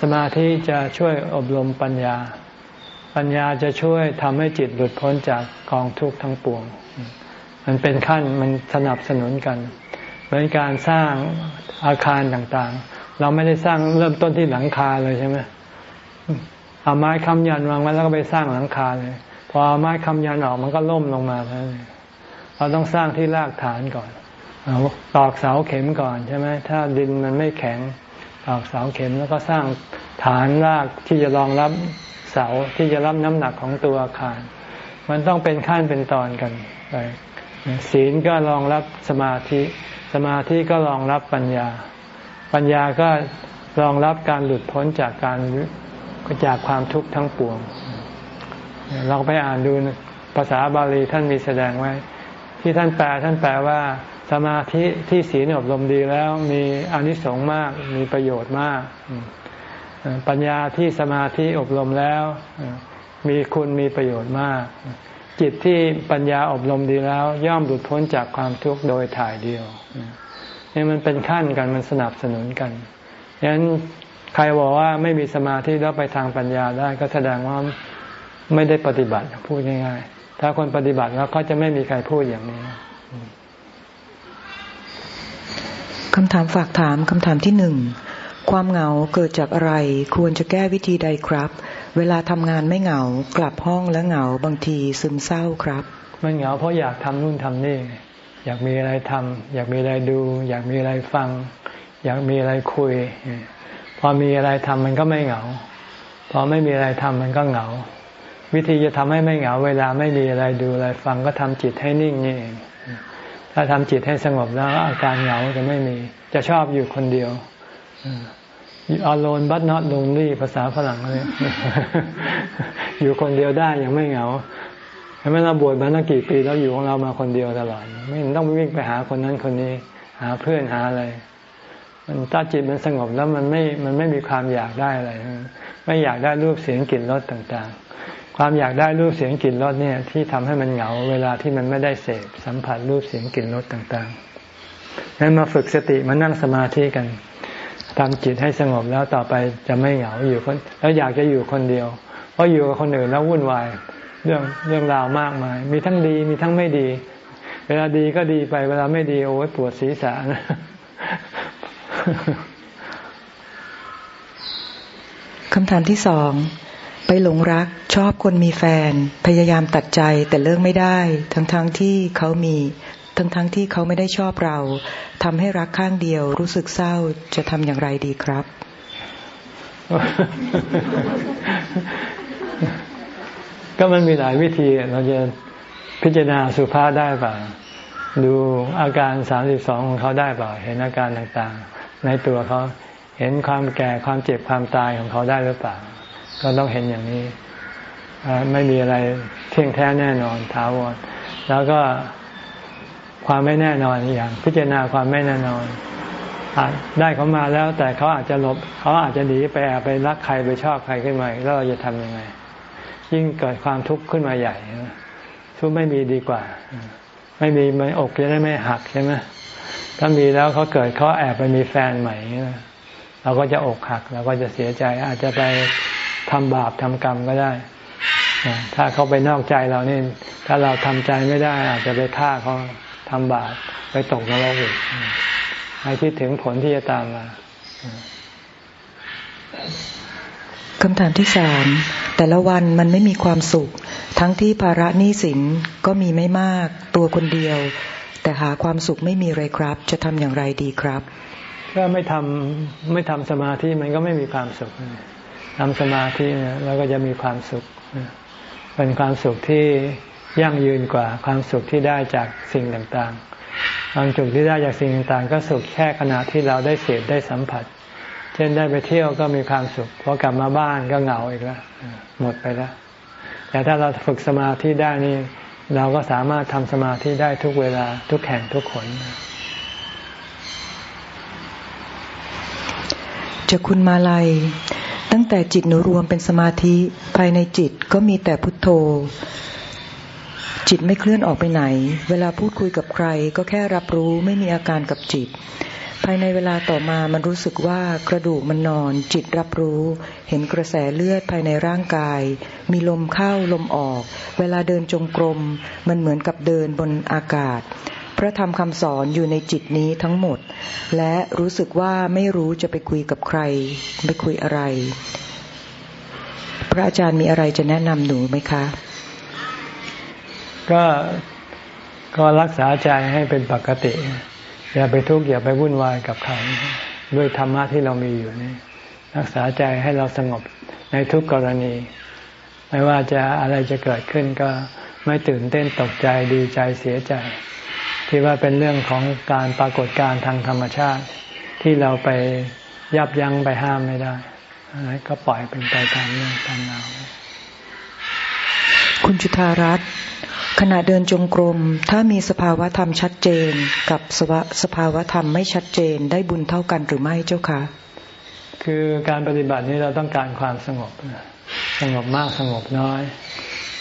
สมาธิจะช่วยอบรมปัญญา ปัญญาจะช่วยทำให้จิตหลุดพ้นจากกองทุกข์ทั้งปวง มันเป็นขั้นมันสนับสนุนกัน เหมือนการสร้างอาคารต่างๆ เราไม่ได้สร้างเริ่มต้นที่หลังคาเลยใช่ไหมเอาไม้ค้ำยันวางไว้แล้วก็ไปสร้างหลังคาเลย พอเอาไม้ค้ำยันออกมันก็ล่มลงมาเลยเราต้องสร้างที่รากฐานก่อน เอาตอกเสาเข็มก่อนใช่ไหมถ้าดินมันไม่แข็งตอกเสาเข็มแล้วก็สร้างฐานรากที่จะรองรับเสาที่จะรับน้ำหนักของตัวอาคาร มันต้องเป็นขั้นเป็นตอนกันไปศีลก็รองรับสมาธิ สมาธิก็รองรับปัญญา ปัญญาก็รองรับการหลุดพ้นจากการก็จากความทุกข์ทั้งปวงเราไปอ่านดูภาษาบาลีท่านมีแสดงไว้ ที่ท่านแปลท่านแปลว่า สมาธิที่ศีลอบรมดีแล้วมีอนิสงส์มากมีประโยชน์มาก ปัญญาที่สมาธิอบรมแล้วมีคุณมีประโยชน์มาก จิตที่ปัญญาอบรมดีแล้ว ย่อมหลุดพ้นจากความทุกข์โดยถ่ายเดียวนี่มันเป็นขั้นกันมันสนับสนุนกันฉะนั้นใครบอกว่าไม่มีสมาธิแล้วไปทางปัญญาได้ก็แสดงว่าไม่ได้ปฏิบัติพูดง่ายๆ ถ้าคนปฏิบัติแล้วเขาจะไม่มีใครพูดอย่างนี้ คำถามฝากถามคำถามที่หนึ่งความเหงาเกิดจากอะไร ควรจะแก้วิธีใดครับ เวลาทำงานไม่เหงา กลับห้องแล้วเหงาบางทีซึมเศร้าครับ มันเหงาเพราะอยากทำนู่นทำนี่อยากมีอะไรทำอยากมีอะไรดู อยากมีอะไรฟัง อยากมีอะไรคุย พอมีอะไรทำมันก็ไม่เหงา พอไม่มีอะไรทำมันก็เหงา วิธีจะทำให้ไม่เหงา เวลาไม่มีอะไรดูอะไรฟังก็ทำจิตให้นิ่งนี่เอง ถ้าทำจิตให้สงบแล้วอาการเหงาจะไม่มี จะชอบอยู่คนเดียว alone but not lonely ภาษาฝรั่งเลยอยู่คนเดียวได้ยังไม่เหงาเห็นไหมเราบวชมาตั้งกี่ปีแล้วอยู่ของเรามาคนเดียวตลอด ไม่ต้องวิ่งไปหาคนนั้นคนนี้ หาเพื่อนหาอะไร มันถ้าจิตมันสงบแล้วมันไม่ มันไม่มีความอยากได้อะไร ไม่อยากได้รูปเสียงกลิ่นรสต่างๆ ความอยากได้รูปเสียงกลิ่นรสเนี่ยที่ทำให้มันเหงาเวลาที่มันไม่ได้เสพสัมผัสรูปเสียงกลิ่นรสต่างๆงั้นมาฝึกสติมานั่งสมาธิกันทำจิตให้สงบแล้วต่อไปจะไม่เหงาอยู่คนแล้วอยากจะอยู่คนเดียว เพราะอยู่กับคนอื่นแล้ววุ่นวายเรื่องเรื่องราวมากมาย มีทั้งดีมีทั้งไม่ดี เวลาดีก็ดีไป เวลาไม่ดีโอ้ยปวดศีรษะนะคำถามที่สอง ไปหลงรักชอบคนมีแฟน พยายามตัดใจแต่เลิกไม่ได้ ทั้งๆทที่เขามีทั้งๆทที่เขาไม่ได้ชอบเราทำให้รักข้างเดียว รู้สึกเศร้าจะทำอย่างไรดีครับ ก็มันมีหลายวิธีเราจะพิจารณาสุภาษได้ป่ะดูอาการสามสิบสองของเขาได้ป่ะเห็นอาการต่างๆ ในตัวเขาเห็นความแก่ความเจ็บความตายของเขาได้หรือเปล่า ก็ต้องเห็นอย่างนี้ไม่มีอะไรเที่ยงแท้แน่นอนถาวรแล้วก็ความไม่แน่นอนอย่าง พิจารณาความไม่แน่นอนได้เขามาแล้ว แต่เขาอาจจะหลบเขาอาจจะหนีไปแอบไปรักใครไปชอบใครขึ้นมาแล้วเราจะทำยังไง ยิ่งเกิดความทุกข์ขึ้นมาใหญ่ทุกไม่มีดีกว่า ไม่มีมันอกจะได้ไม่หักใช่ไหมถ้ามีแล้วเขาเกิดเขาแอบไปมีแฟนใหม่เราก็จะอกหักเราก็จะเสียใจอาจจะไป ทำบาปทำกรรมก็ได้ ถ้าเขาไปนอกใจเรานี่ ถ้าเราทำใจไม่ได้ อาจจะไปฆ่าเขาทำบาปไปตกนรกอีกให้คิดถึงผลที่จะตามมาคำถามที่สามแต่ละวันมันไม่มีความสุข ทั้งที่ภาระหนี้สินก็มีไม่มากตัวคนเดียว แต่หาความสุขไม่มีเลยครับ จะทำอย่างไรดีครับก็ไม่ทำไม่ทำสมาธิมันก็ไม่มีความสุข ทำสมาธิเราก็จะมีความสุข เป็นความสุขที่ยั่งยืนกว่าความสุขที่ได้จากสิ่งต่างๆ ความสุขที่ได้จากสิ่งต่างๆ ก็สุขแค่ขณะที่เราได้เสพได้สัมผัส เช่นได้ไปเที่ยวก็มีความสุขพอกลับมาบ้านก็เหงาอีกแล้วหมดไปแล้ว แต่ถ้าเราฝึกสมาธิได้นี่เราก็สามารถทำสมาธิได้ทุกเวลาทุกแห่งทุกคนจะคุณมาลัย ตั้งแต่จิตหนูรวมเป็นสมาธิภายในจิตก็มีแต่พุทโธ จิตไม่เคลื่อนออกไปไหน เวลาพูดคุยกับใคร ก็แค่รับรู้ไม่มีอาการกับจิต ภายในเวลาต่อมามันรู้สึกว่ากระดูกมันนอน จิตรับรู้ เห็นกระแสเลือดภายในร่างกาย มีลมเข้าลมออก เวลาเดินจงกรม มันเหมือนกับเดินบนอากาศ พระธรรมคำสอนอยู่ในจิตนี้ทั้งหมด และรู้สึกว่าไม่รู้จะไปคุยกับใคร ไปคุยอะไร พระอาจารย์มีอะไรจะแนะนำหนูไหมคะ ก็ก็รักษาใจให้เป็นปกติ อย่าไปทุกข์อย่าไปวุ่นวายกับเขาด้วยธรรมะที่เรามีอยู่นี่รักษาใจให้เราสงบในทุกกรณี ไม่ว่าจะอะไรจะเกิดขึ้นก็ไม่ตื่นเต้นตกใจดีใจเสียใจ ที่ว่าเป็นเรื่องของการปรากฏการทางธรรมชาติ ที่เราไปยับยั้งไปห้ามไม่ได้ก็ปล่อยเป็นไปตามเรื่องตามราวคุณจุธารัตน์ขณะเดินจงกรม ถ้ามีสภาวะธรรมชัดเจน กับสสภาวะธรรมไม่ชัดเจน ได้บุญเท่ากันหรือไม่เจ้าคะคือการปฏิบัตินี้เราต้องการความสงบสงบมากสงบน้อย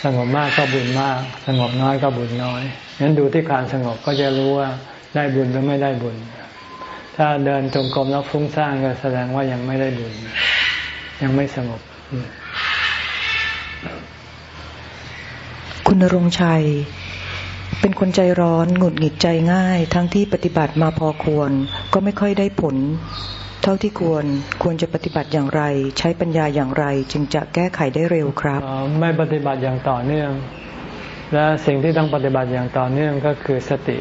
สงบมากก็บุญมาก สงบน้อยก็บุญน้อย งั้นดูที่การสงบก็จะรู้ว่าได้บุญหรือไม่ได้บุญ ถ้าเดินจงกรมแล้วฟุ้งซ่านก็แสดงว่ายังไม่ได้บุญ ยังไม่สงบ คุณรงชัย เป็นคนใจร้อนหงุดหงิดใจง่าย ทั้งที่ปฏิบัติมาพอควร ก็ไม่ค่อยได้ผล เท่าที่ควรควรจะปฏิบัติอย่างไร ใช้ปัญญาอย่างไร จึงจะแก้ไขได้เร็วครับ ไม่ปฏิบัติอย่างต่อเนื่อง และสิ่งที่ต้องปฏิบัติอย่างต่อเนื่องก็คือสติ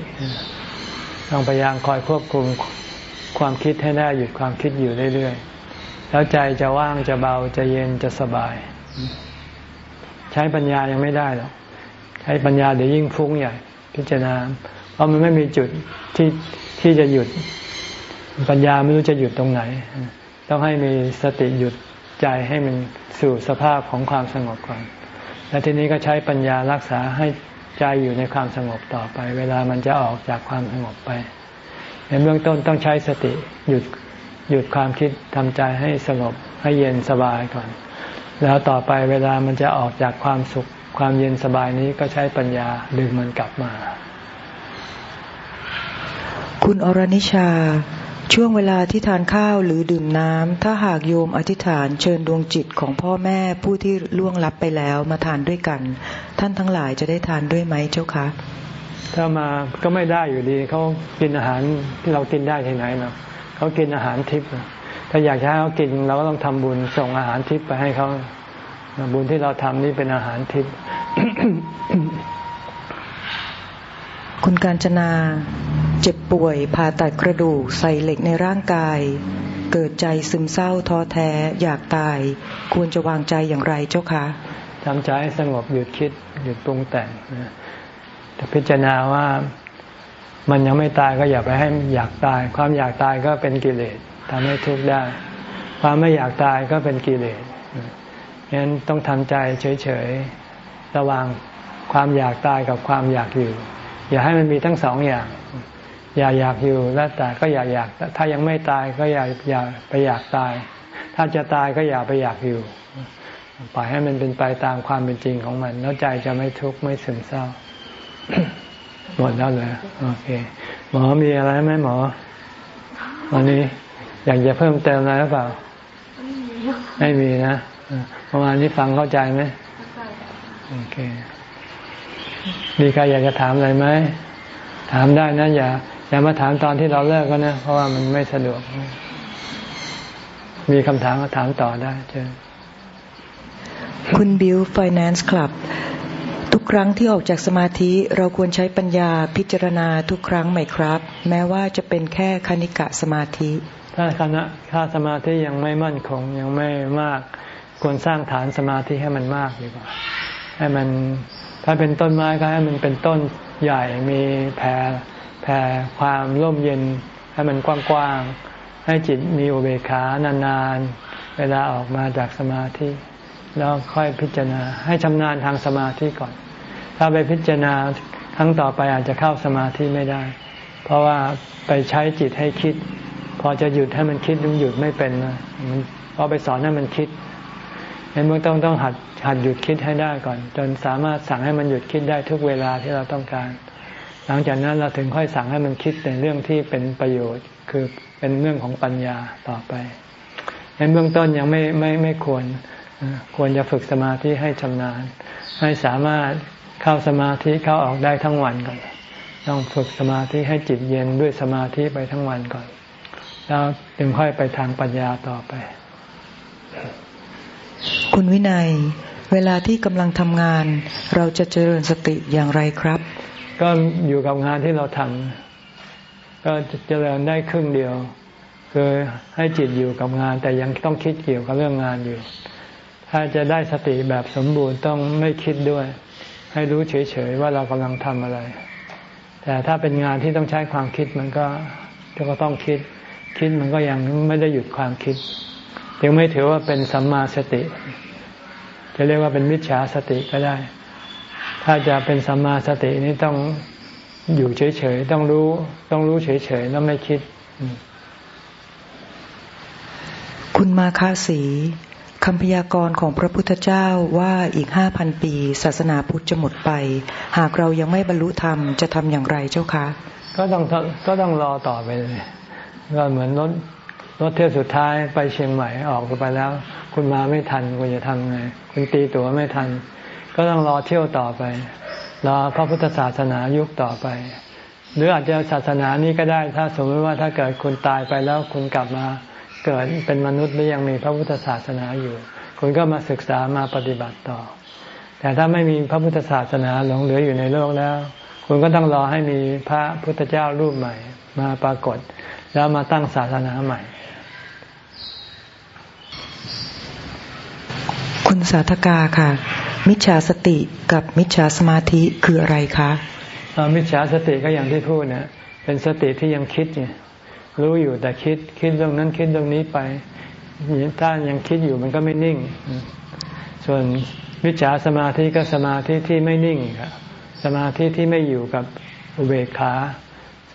ต้องพยายามคอยควบคุมความคิดให้ได้หยุดความคิดอยู่เรื่อยๆ แล้วใจจะว่างจะเบาจะเย็นจะสบาย ใช้ปัญญายังไม่ได้หรอก ใช้ปัญญาเดี๋ยวยิ่งฟุ้งใหญ่ พิจารณา เพราะมันไม่มีจุดที่ที่จะหยุด ปัญญาไม่รู้จะหยุดตรงไหน ต้องให้มีสติหยุดใจให้มันสู่สภาพของความสงบก่อน แล้วทีนี้ก็ใช้ปัญญารักษาให้ใจอยู่ในความสงบต่อไป เวลามันจะออกจากความสงบไป ในเบื้องต้นต้องใช้สติหยุดหยุดความคิดทำใจให้สงบให้เย็นสบายก่อน แล้วต่อไปเวลามันจะออกจากความสุข ความเย็นสบายนี้ก็ใช้ปัญญาดึงมันกลับมา คุณอรนิชา ช่วงเวลาที่ทานข้าวหรือดื่มน้ำ ถ้าหากโยมอธิษฐานเชิญดวงจิตของพ่อแม่ผู้ที่ล่วงลับไปแล้วมาทานด้วยกัน ท่านทั้งหลายจะได้ทานด้วยไหมเจ้าคะถ้ามาก็ไม่ได้อยู่ดีเขากินอาหารที่เรากินได้ที่ไหนเนาะเขากินอาหารทิพย์ถ้าอยากให้เขากินเราก็ต้องทำบุญส่งอาหารทิพย์ไปให้เขาบุญที่เราทำนี่เป็นอาหารทิพย์ คุณการจนา เจ็บป่วยผ่าตัดกระดูกใส่เหล็กในร่างกาย เกิดใจซึมเศร้าท้อแท้อยากตาย ควรจะวางใจอย่างไรเจ้าคะทำใจให้สงบหยุดคิดหยุดปรุงแต่งแต่พิจารณาว่ามันยังไม่ตายก็อย่าไปให้อยากตาย ความอยากตายก็เป็นกิเลสทำให้ทุกข์ได้ ความไม่อยากตายก็เป็นกิเลสงั้นต้องทำใจเฉยๆระหว่างความอยากตายกับความอยากอยู่ อย่าให้มันมีทั้งสองอย่าง อย่าอยากอยู่แล้วแต่ก็อย่าอยาก ถ้ายังไม่ตายก็อย่าอย่าไปอยากตาย ถ้าจะตายก็อย่าไปอยากอยู่ปล่อยให้มันเป็นไปตามความเป็นจริงของมัน แล้วใจจะไม่ทุกข์ไม่ซึมเศร้า หมดแล้วเลยโอเค หมอมีอะไรไหมหมอวันนี้อยากจะเพิ่มเติมอะไรหรือเปล่า ไม่มีนะเมื่อวานนี้ฟังเข้าใจไหมโอเค มีใครอยากจะถามอะไรไหมถามได้นะอย่าอย่ามาถามตอนที่เราเลิกก็นะ เพราะว่ามันไม่สะดวก มีคำถามก็ถามต่อได้เชิญคุณบิวไฟแนนซ์คลับ ทุกครั้งที่ออกจากสมาธิเราควรใช้ปัญญาพิจารณาทุกครั้งไหมครับ แม้ว่าจะเป็นแค่คณิกะสมาธิ ถ้าคณะถ้าสมาธิยังไม่มั่นคงยังไม่มากควรสร้างฐานสมาธิให้มันมากดีกว่า ให้มัน ถ้าเป็นต้นไม้ก็ให้มันเป็นต้นใหญ่มีแผ่แผ่ความร่มเย็น ให้มันกว้างๆ ให้จิตมีอุเบกขานานๆ เวลาออกมาจากสมาธิ แล้วค่อยพิจารณา ให้ชำนาญทางสมาธิก่อน ถ้าไปพิจารณาครั้งต่อไปอาจจะเข้าสมาธิไม่ได้ เพราะว่าไปใช้จิตให้คิด พอจะหยุดให้มันคิดมันหยุดไม่เป็นนะมันพอไปสอนให้มันคิด เห็นเมื่อต้องต้องหัดหัดหยุดคิดให้ได้ก่อน จนสามารถสั่งให้มันหยุดคิดได้ทุกเวลาที่เราต้องการ หลังจากนั้นเราถึงค่อยสั่งให้มันคิดในเรื่องที่เป็นประโยชน์ คือเป็นเรื่องของปัญญาต่อไป ในเบื้องต้นยังไม่ไม่ไม่ควร ควรจะฝึกสมาธิให้ชำนาญ ให้สามารถเข้าสมาธิเข้าออกได้ทั้งวันก่อน ต้องฝึกสมาธิให้จิตเย็นด้วยสมาธิไปทั้งวันก่อน แล้วจึงค่อยไปทางปัญญาต่อไป คุณวินัย เวลาที่กำลังทำงาน เราจะเจริญสติอย่างไรครับ ก็อยู่กับงานที่เราทำก็จะเจริญได้ครึ่งเดียว คือให้จิตอยู่กับงาน แต่ยังต้องคิดเกี่ยวกับเรื่องงานอยู่ ถ้าจะได้สติแบบสมบูรณ์ต้องไม่คิดด้วย ให้รู้เฉยๆว่าเรากำลังทำอะไร แต่ถ้าเป็นงานที่ต้องใช้ความคิดมันก็ก็ต้องคิด คิดมันก็ยังไม่ได้หยุดความคิด ยังไม่ถือว่าเป็นสัมมาสติ จะเรียกว่าเป็นมิจฉาสติก็ได้ ถ้าจะเป็นสัมมาสตินี้ต้องอยู่เฉยๆ ต้องรู้ ต้องรู้เฉยๆ แล้วไม่คิด คุณมาคาสีคำพยากรณ์ของพระพุทธเจ้าว่าอีกห้าพันปี ศาสนาพุทธจะหมดไป หากเรายังไม่บรรลุธรรมจะทำอย่างไรเจ้าคะ ก็ต้องก็ต้องรอต่อไปเลยก็เหมือนรถ รถเที่ยวสุดท้ายไปเชียงใหม่ออกไปแล้ว คุณมาไม่ทันคุณจะทำไง คุณตีตั๋วไม่ทัน ก็ต้องรอเที่ยวต่อไป รอพระพุทธศาสนายุคต่อไป หรืออาจจะศาสนานี้ก็ได้ ถ้าสมมติว่าถ้าเกิดคุณตายไปแล้วคุณกลับมาเกิดเป็นมนุษย์หรือยังมีพระพุทธศาสนาอยู่ คุณก็มาศึกษามาปฏิบัติต่อ แต่ถ้าไม่มีพระพุทธศาสนาหลงเหลืออยู่ในโลกแล้ว คุณก็ต้องรอให้มีพระพุทธเจ้ารูปใหม่ มาปรากฏ แล้วมาตั้งศาสนาใหม่ คุณสาธกาค่ะ มิจฉาสติกับมิจฉาสมาธิคืออะไรคะมิจฉาสติก็อย่างที่พูดนะเป็นสติที่ยังคิดเนี่ยรู้อยู่แต่คิดคิดเรื่องนั้นคิดเรื่องนี้ไปถ้ายังคิดอยู่มันก็ไม่นิ่ง ส่วนวิจฉาสมาธิก็สมาธิที่ไม่นิ่งครับสมาธิที่ไม่อยู่กับอุเบกขา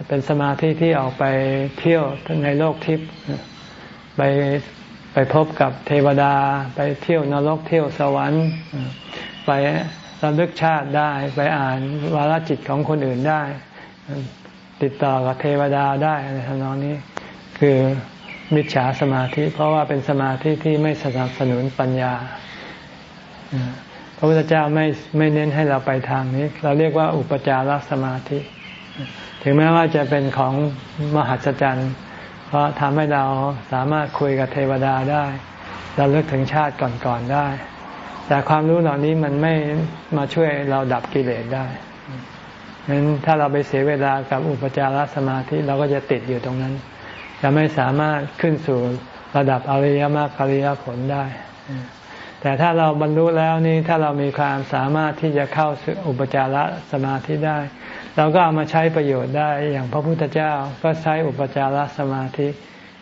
เป็นสมาธิที่ออกไปเที่ยวในโลกทิพย์ไป ไปพบกับเทวดา ไปเที่ยวนรกเที่ยวสวรรค์ ไประลึกชาติได้ ไปอ่านวาลจิตของคนอื่นได้ ติดต่อกับเทวดาได้ในทำนองนี้ คือมิจฉาสมาธิ เพราะว่าเป็นสมาธิที่ไม่สนับสนุนปัญญาพระพุทธเจ้าไม่ไม่เน้นให้เราไปทางนี้ เราเรียกว่าอุปจารสมาธิ ถึงแม้ว่าจะเป็นของมหัศจรรย์ เพราะทำให้เราสามารถคุยกับเทวดาได้เราเลิกถึงชาติก่อนๆได้ แต่ความรู้เหล่านี้มันไม่มาช่วยเราดับกิเลสได้งั้นถ้าเราไปเสียเวลากับอุปจารสมาธิเราก็จะติดอยู่ตรงนั้น จะไม่สามารถขึ้นสู่ระดับอริยมรรคอริยผลได้ แต่ถ้าเราบรรลุแล้วนี่ถ้าเรามีความสามารถที่จะเข้าสู่อุปจารสมาธิได้ เราก็เอามาใช้ประโยชน์ได้อย่างพระพุทธเจ้าก็ใช้อุปจารสมาธิ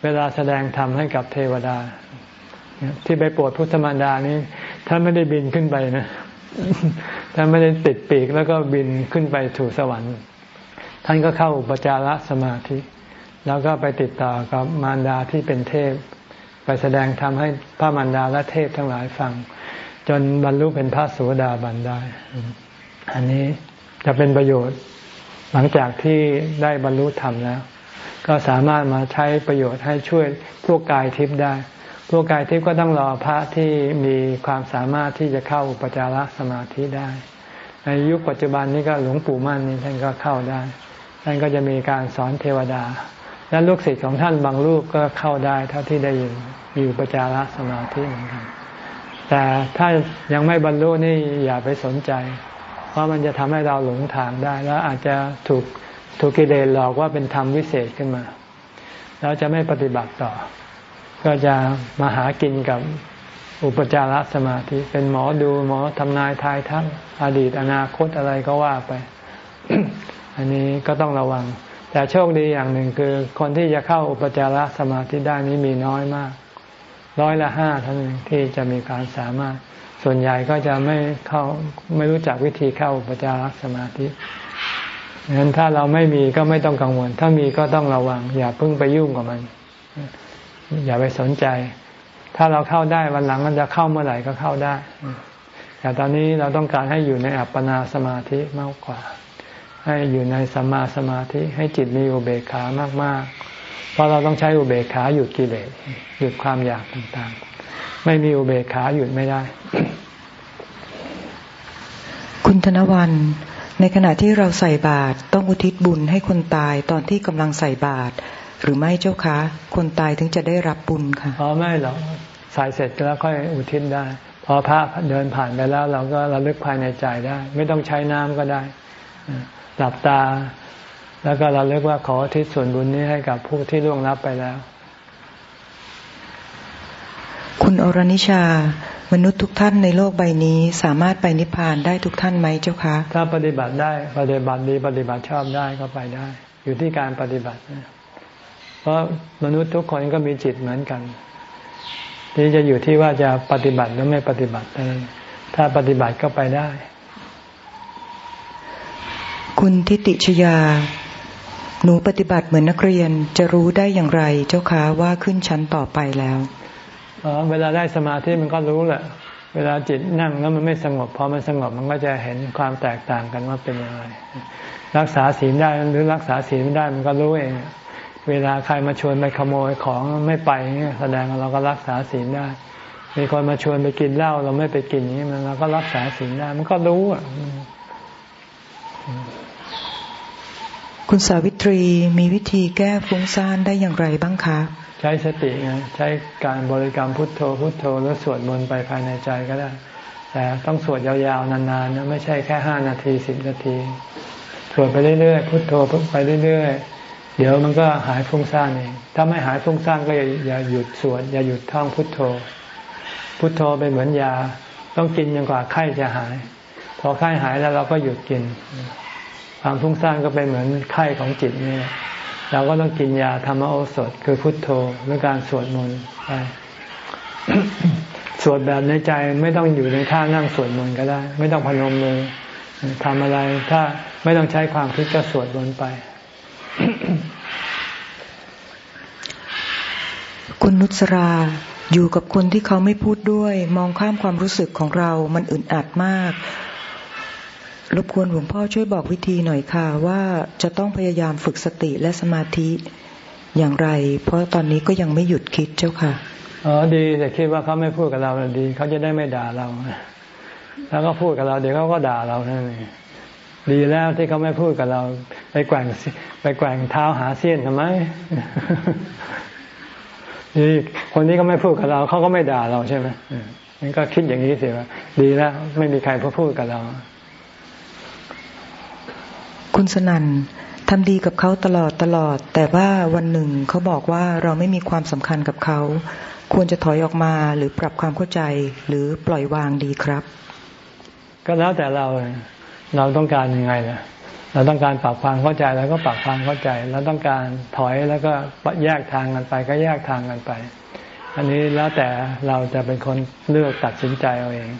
เวลาแสดงธรรมให้กับเทวดา ที่ไปปรดพุทธมารดานี้ท่านไม่ได้บินขึ้นไปนะท่านไม่ได้ติดปีกแล้วก็บินขึ้นไปถูสวรรค์ท่านก็เข้าอุปจารสมาธิ แล้วก็ไปติดต่อกับมารดาที่เป็นเทพ ไปแสดงธรรมให้พระมารดาและเทพทั้งหลายฟัง จนบรรลุเป็นพระสุดาบันได้ อันนี้จะเป็นประโยชน์ หลังจากที่ได้บรรลุธรรมแล้ว ก็สามารถมาใช้ประโยชน์ให้ช่วยพวกกายทิพย์ได้ พวกกายทิพย์ก็ต้องรอพระที่มีความสามารถที่จะเข้าอุปจารสมาธิได้ ในยุคปัจจุบันนี้ก็หลวงปู่มั่นนี่ท่านก็เข้าได้ท่านก็จะมีการสอนเทวดา และลูกศิษย์ของท่านบางรูปก็เข้าได้เท่าที่ได้ยินอยู่ปัจจารสมาธิเหมือนกันแต่ถ้ายังไม่บรรลุนี่อย่าไปสนใจ ราะมันจะทำให้เราหลงทางได้ แล้วอาจจะถูกถูกกิเลสหลอกว่าเป็นธรรมวิเศษขึ้นมา แล้วจะไม่ปฏิบัติต่อ ก็จะมาหากินกับอุปจารสมาธิ เป็นหมอดูหมอทำนายทายทักอดีตอนาคตอะไรก็ว่าไป อันนี้ก็ต้องระวัง แต่โชคดีอย่างหนึ่งคือ คนที่จะเข้าอุปจารสมาธิได้นี้มีน้อยมาก ร้อยละห้าเท่านั้นที่จะมีการสามารถ ส่วนใหญ่ก็จะไม่เข้าไม่รู้จักวิธีเข้าอุปจารสมาธิงั้นถ้าเราไม่มีก็ไม่ต้องกังวล ถ้ามีก็ต้องระวัง อย่าเพิ่งไปยุ่งกับมัน อย่าไปสนใจ ถ้าเราเข้าได้วันหลังมันจะเข้าเมื่อไหร่ก็เข้าได้ แต่ตอนนี้เราต้องการให้อยู่ในอัปปนาสมาธิมากกว่า ให้อยู่ในสัมมาสมาธิ ให้จิตมีอุเบกขามากๆ เพราะเราต้องใช้อุเบกขาหยุดกิเลสหยุดความอยากต่างๆ ไม่มีอุเบกขาหยุดไม่ได้ คุณธนวัน ในขณะที่เราใส่บาตรต้องอุทิศบุญให้คนตายตอนที่กำลังใส่บาตรหรือไม่เจ้าคะคนตายถึงจะได้รับบุญค่ะอ๋อไม่หรอกใส่เสร็จแล้วค่อยอุทิศได้ พอพระเดินผ่านไปแล้ว เราก็ระลึกภายในใจได้ ไม่ต้องใช้น้ำก็ได้ หลับตา แล้วก็เราเรียกว่าขอทิศส่วนบุญนี้ให้กับผู้ที่ล่วงลับไปแล้ว คุณอรนิชา มนุษย์ทุกท่านในโลกใบนี้สามารถไปนิพพานได้ทุกท่านไหมเจ้าคะ ถ้าปฏิบัติได้ปฏิบัติดีปฏิบัติชอบได้ก็ไปได้ อยู่ที่การปฏิบัตินะเพราะมนุษย์ทุกคนก็มีจิตเหมือนกัน ที่จะอยู่ที่ว่าจะปฏิบัติหรือไม่ปฏิบัติถ้าปฏิบัติก็ไปได้ คุณทิติชยาหนูปฏิบัติเหมือนนักเรียนจะรู้ได้อย่างไรเจ้าคะว่าขึ้นชั้นต่อไปแล้ว เวลาได้สมาธิมันก็รู้แหละ เวลาจิตนั่งแล้วมันไม่สงบ พอมันสงบมันก็จะเห็นความแตกต่างกันว่าเป็นยังไง รักษาศีลได้หรือรักษาศีลไม่ได้มันก็รู้เอง เวลาใครมาชวนไปขโมยของไม่ไปเนี่ยแสดงว่าเราก็รักษาศีลได้ มีคนมาชวนไปกินเหล้าเราไม่ไปกินนี้มันเราก็รักษาศีลได้ มันก็รู้อะ คุณสาวิตรีมีวิธีแก้ฟุ้งซ่านได้อย่างไรบ้างคะ ใช้สติไงใช้การบริกรรมพุทโธพุทโธแล้วสวดมนต์ไปภายในใจก็ได้ แต่ต้องสวดยาวๆ นานๆนะไม่ใช่แค่ห้านาทีสิบนาทีสวดไปเรื่อยๆพุทโธไปเรื่อยๆเดี๋ยวมันก็หายฟุ้งซ่านเองถ้าไม่หายฟุ้งซ่านก็อย่าหยุดสวดอย่าหยุดท่องพุทโธ พุทโธเป็นเหมือนยาต้องกินจนกว่าไข้จะหาย พอไข้หายแล้วเราก็หยุดกิน ความฟุ้งซ่านก็เป็นเหมือนไข้ของจิตนี่เราก็ต้องกินยาธรรมโอสถ คือพุทโธด้วยการสวดมนต์ไปสวดแบบในใจไม่ต้องอยู่ในท่านั่งสวดมนต์ก็ได้ ไม่ต้องพนมมือทำอะไรถ้าไม่ต้องใช้ความคิดก็สวดมนต์ไป คุณนุสราอยู่กับคนที่เขาไม่พูดด้วย มองข้ามความรู้สึกของเรามันอึดอัดมาก รบกวนหลวงพ่อช่วยบอกวิธีหน่อยค่ะ ว่าจะต้องพยายามฝึกสติและสมาธิอย่างไร เพราะตอนนี้ก็ยังไม่หยุดคิดเจ้าค่ะอ๋อดีแต่คิดว่าเขาไม่พูดกับเราดีเขาจะได้ไม่ด่าเราแล้วก็พูดกับเราเดี๋ยวเขาก็ด่าเรานั่นเองดีแล้วที่เขาไม่พูดกับเราไปแกว่งไปแกว่งเท้าหาเสี้ยนทำไมนี่คนนี้ก็ไม่พูดกับเราเขาก็ไม่ด่าเราใช่ไหมนั่นก็คิดอย่างนี้สิว่าดีแล้วไม่มีใครพูดกับเรา คุณสนันทำดีกับเขาตลอดตลอด แต่ว่าวันหนึ่งเขาบอกว่าเราไม่มีความสำคัญกับเขา ควรจะถอยออกมาหรือปรับความเข้าใจหรือปล่อยวางดีครับ ก็แล้วแต่เราเราต้องการยังไงล่ะเราต้องการปรับความเข้าใจแล้วก็ปรับความเข้าใจเราต้องการถอยแล้วก็แยกทางกันไปก็แยกทางกันไป อันนี้แล้วแต่เราจะเป็นคนเลือกตัดสินใจเอาเอง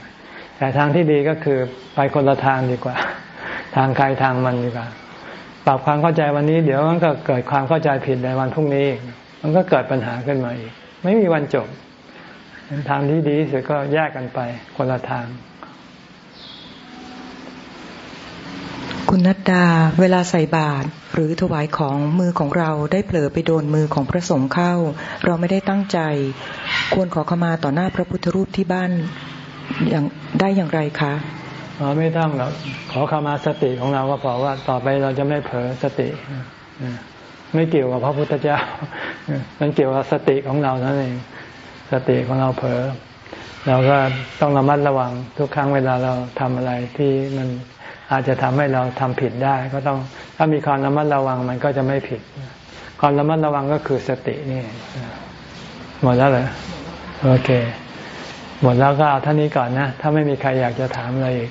แต่ทางที่ดีก็คือไปคนละทางดีกว่า ทางใครทางมันดีกว่าปรับความเข้าใจวันนี้ เดี๋ยวมันก็เกิดความเข้าใจผิดในวันพรุ่งนี้ มันก็เกิดปัญหาขึ้นมาอีก ไม่มีวันจบทางที่ดีที่สุดก็แยกกันไปคนละทาง คุณนัดดา เวลาใส่บาตรหรือถวายของมือของเราได้เผลอไปโดนมือของพระสงฆ์เข้า เราไม่ได้ตั้งใจ ควรขอขมาต่อหน้าพระพุทธรูปที่บ้านอย่างได้อย่างไรคะ ไม่ต้องหรอกขอขมาสติของเราก็พอว่าต่อไปเราจะไม่เผลอสติไม่เกี่ยวกับพระพุทธเจ้า มันเกี่ยวกับสติของเราเท่านั่นเองสติของเราเผลอเราก็ต้องระมัดระวังทุกครั้งเวลาเราทำอะไรที่มันอาจจะทำให้เราทำผิดได้ ก็ต้องถ้ามีความระมัดระวังมันก็จะไม่ผิด ความระมัดระวังก็คือสตินี่หมดแล้วเหรอโอเค หมดแล้วก็เอาท่านนี้ก่อนนะ ถ้าไม่มีใครอยากจะถามอะไรอีก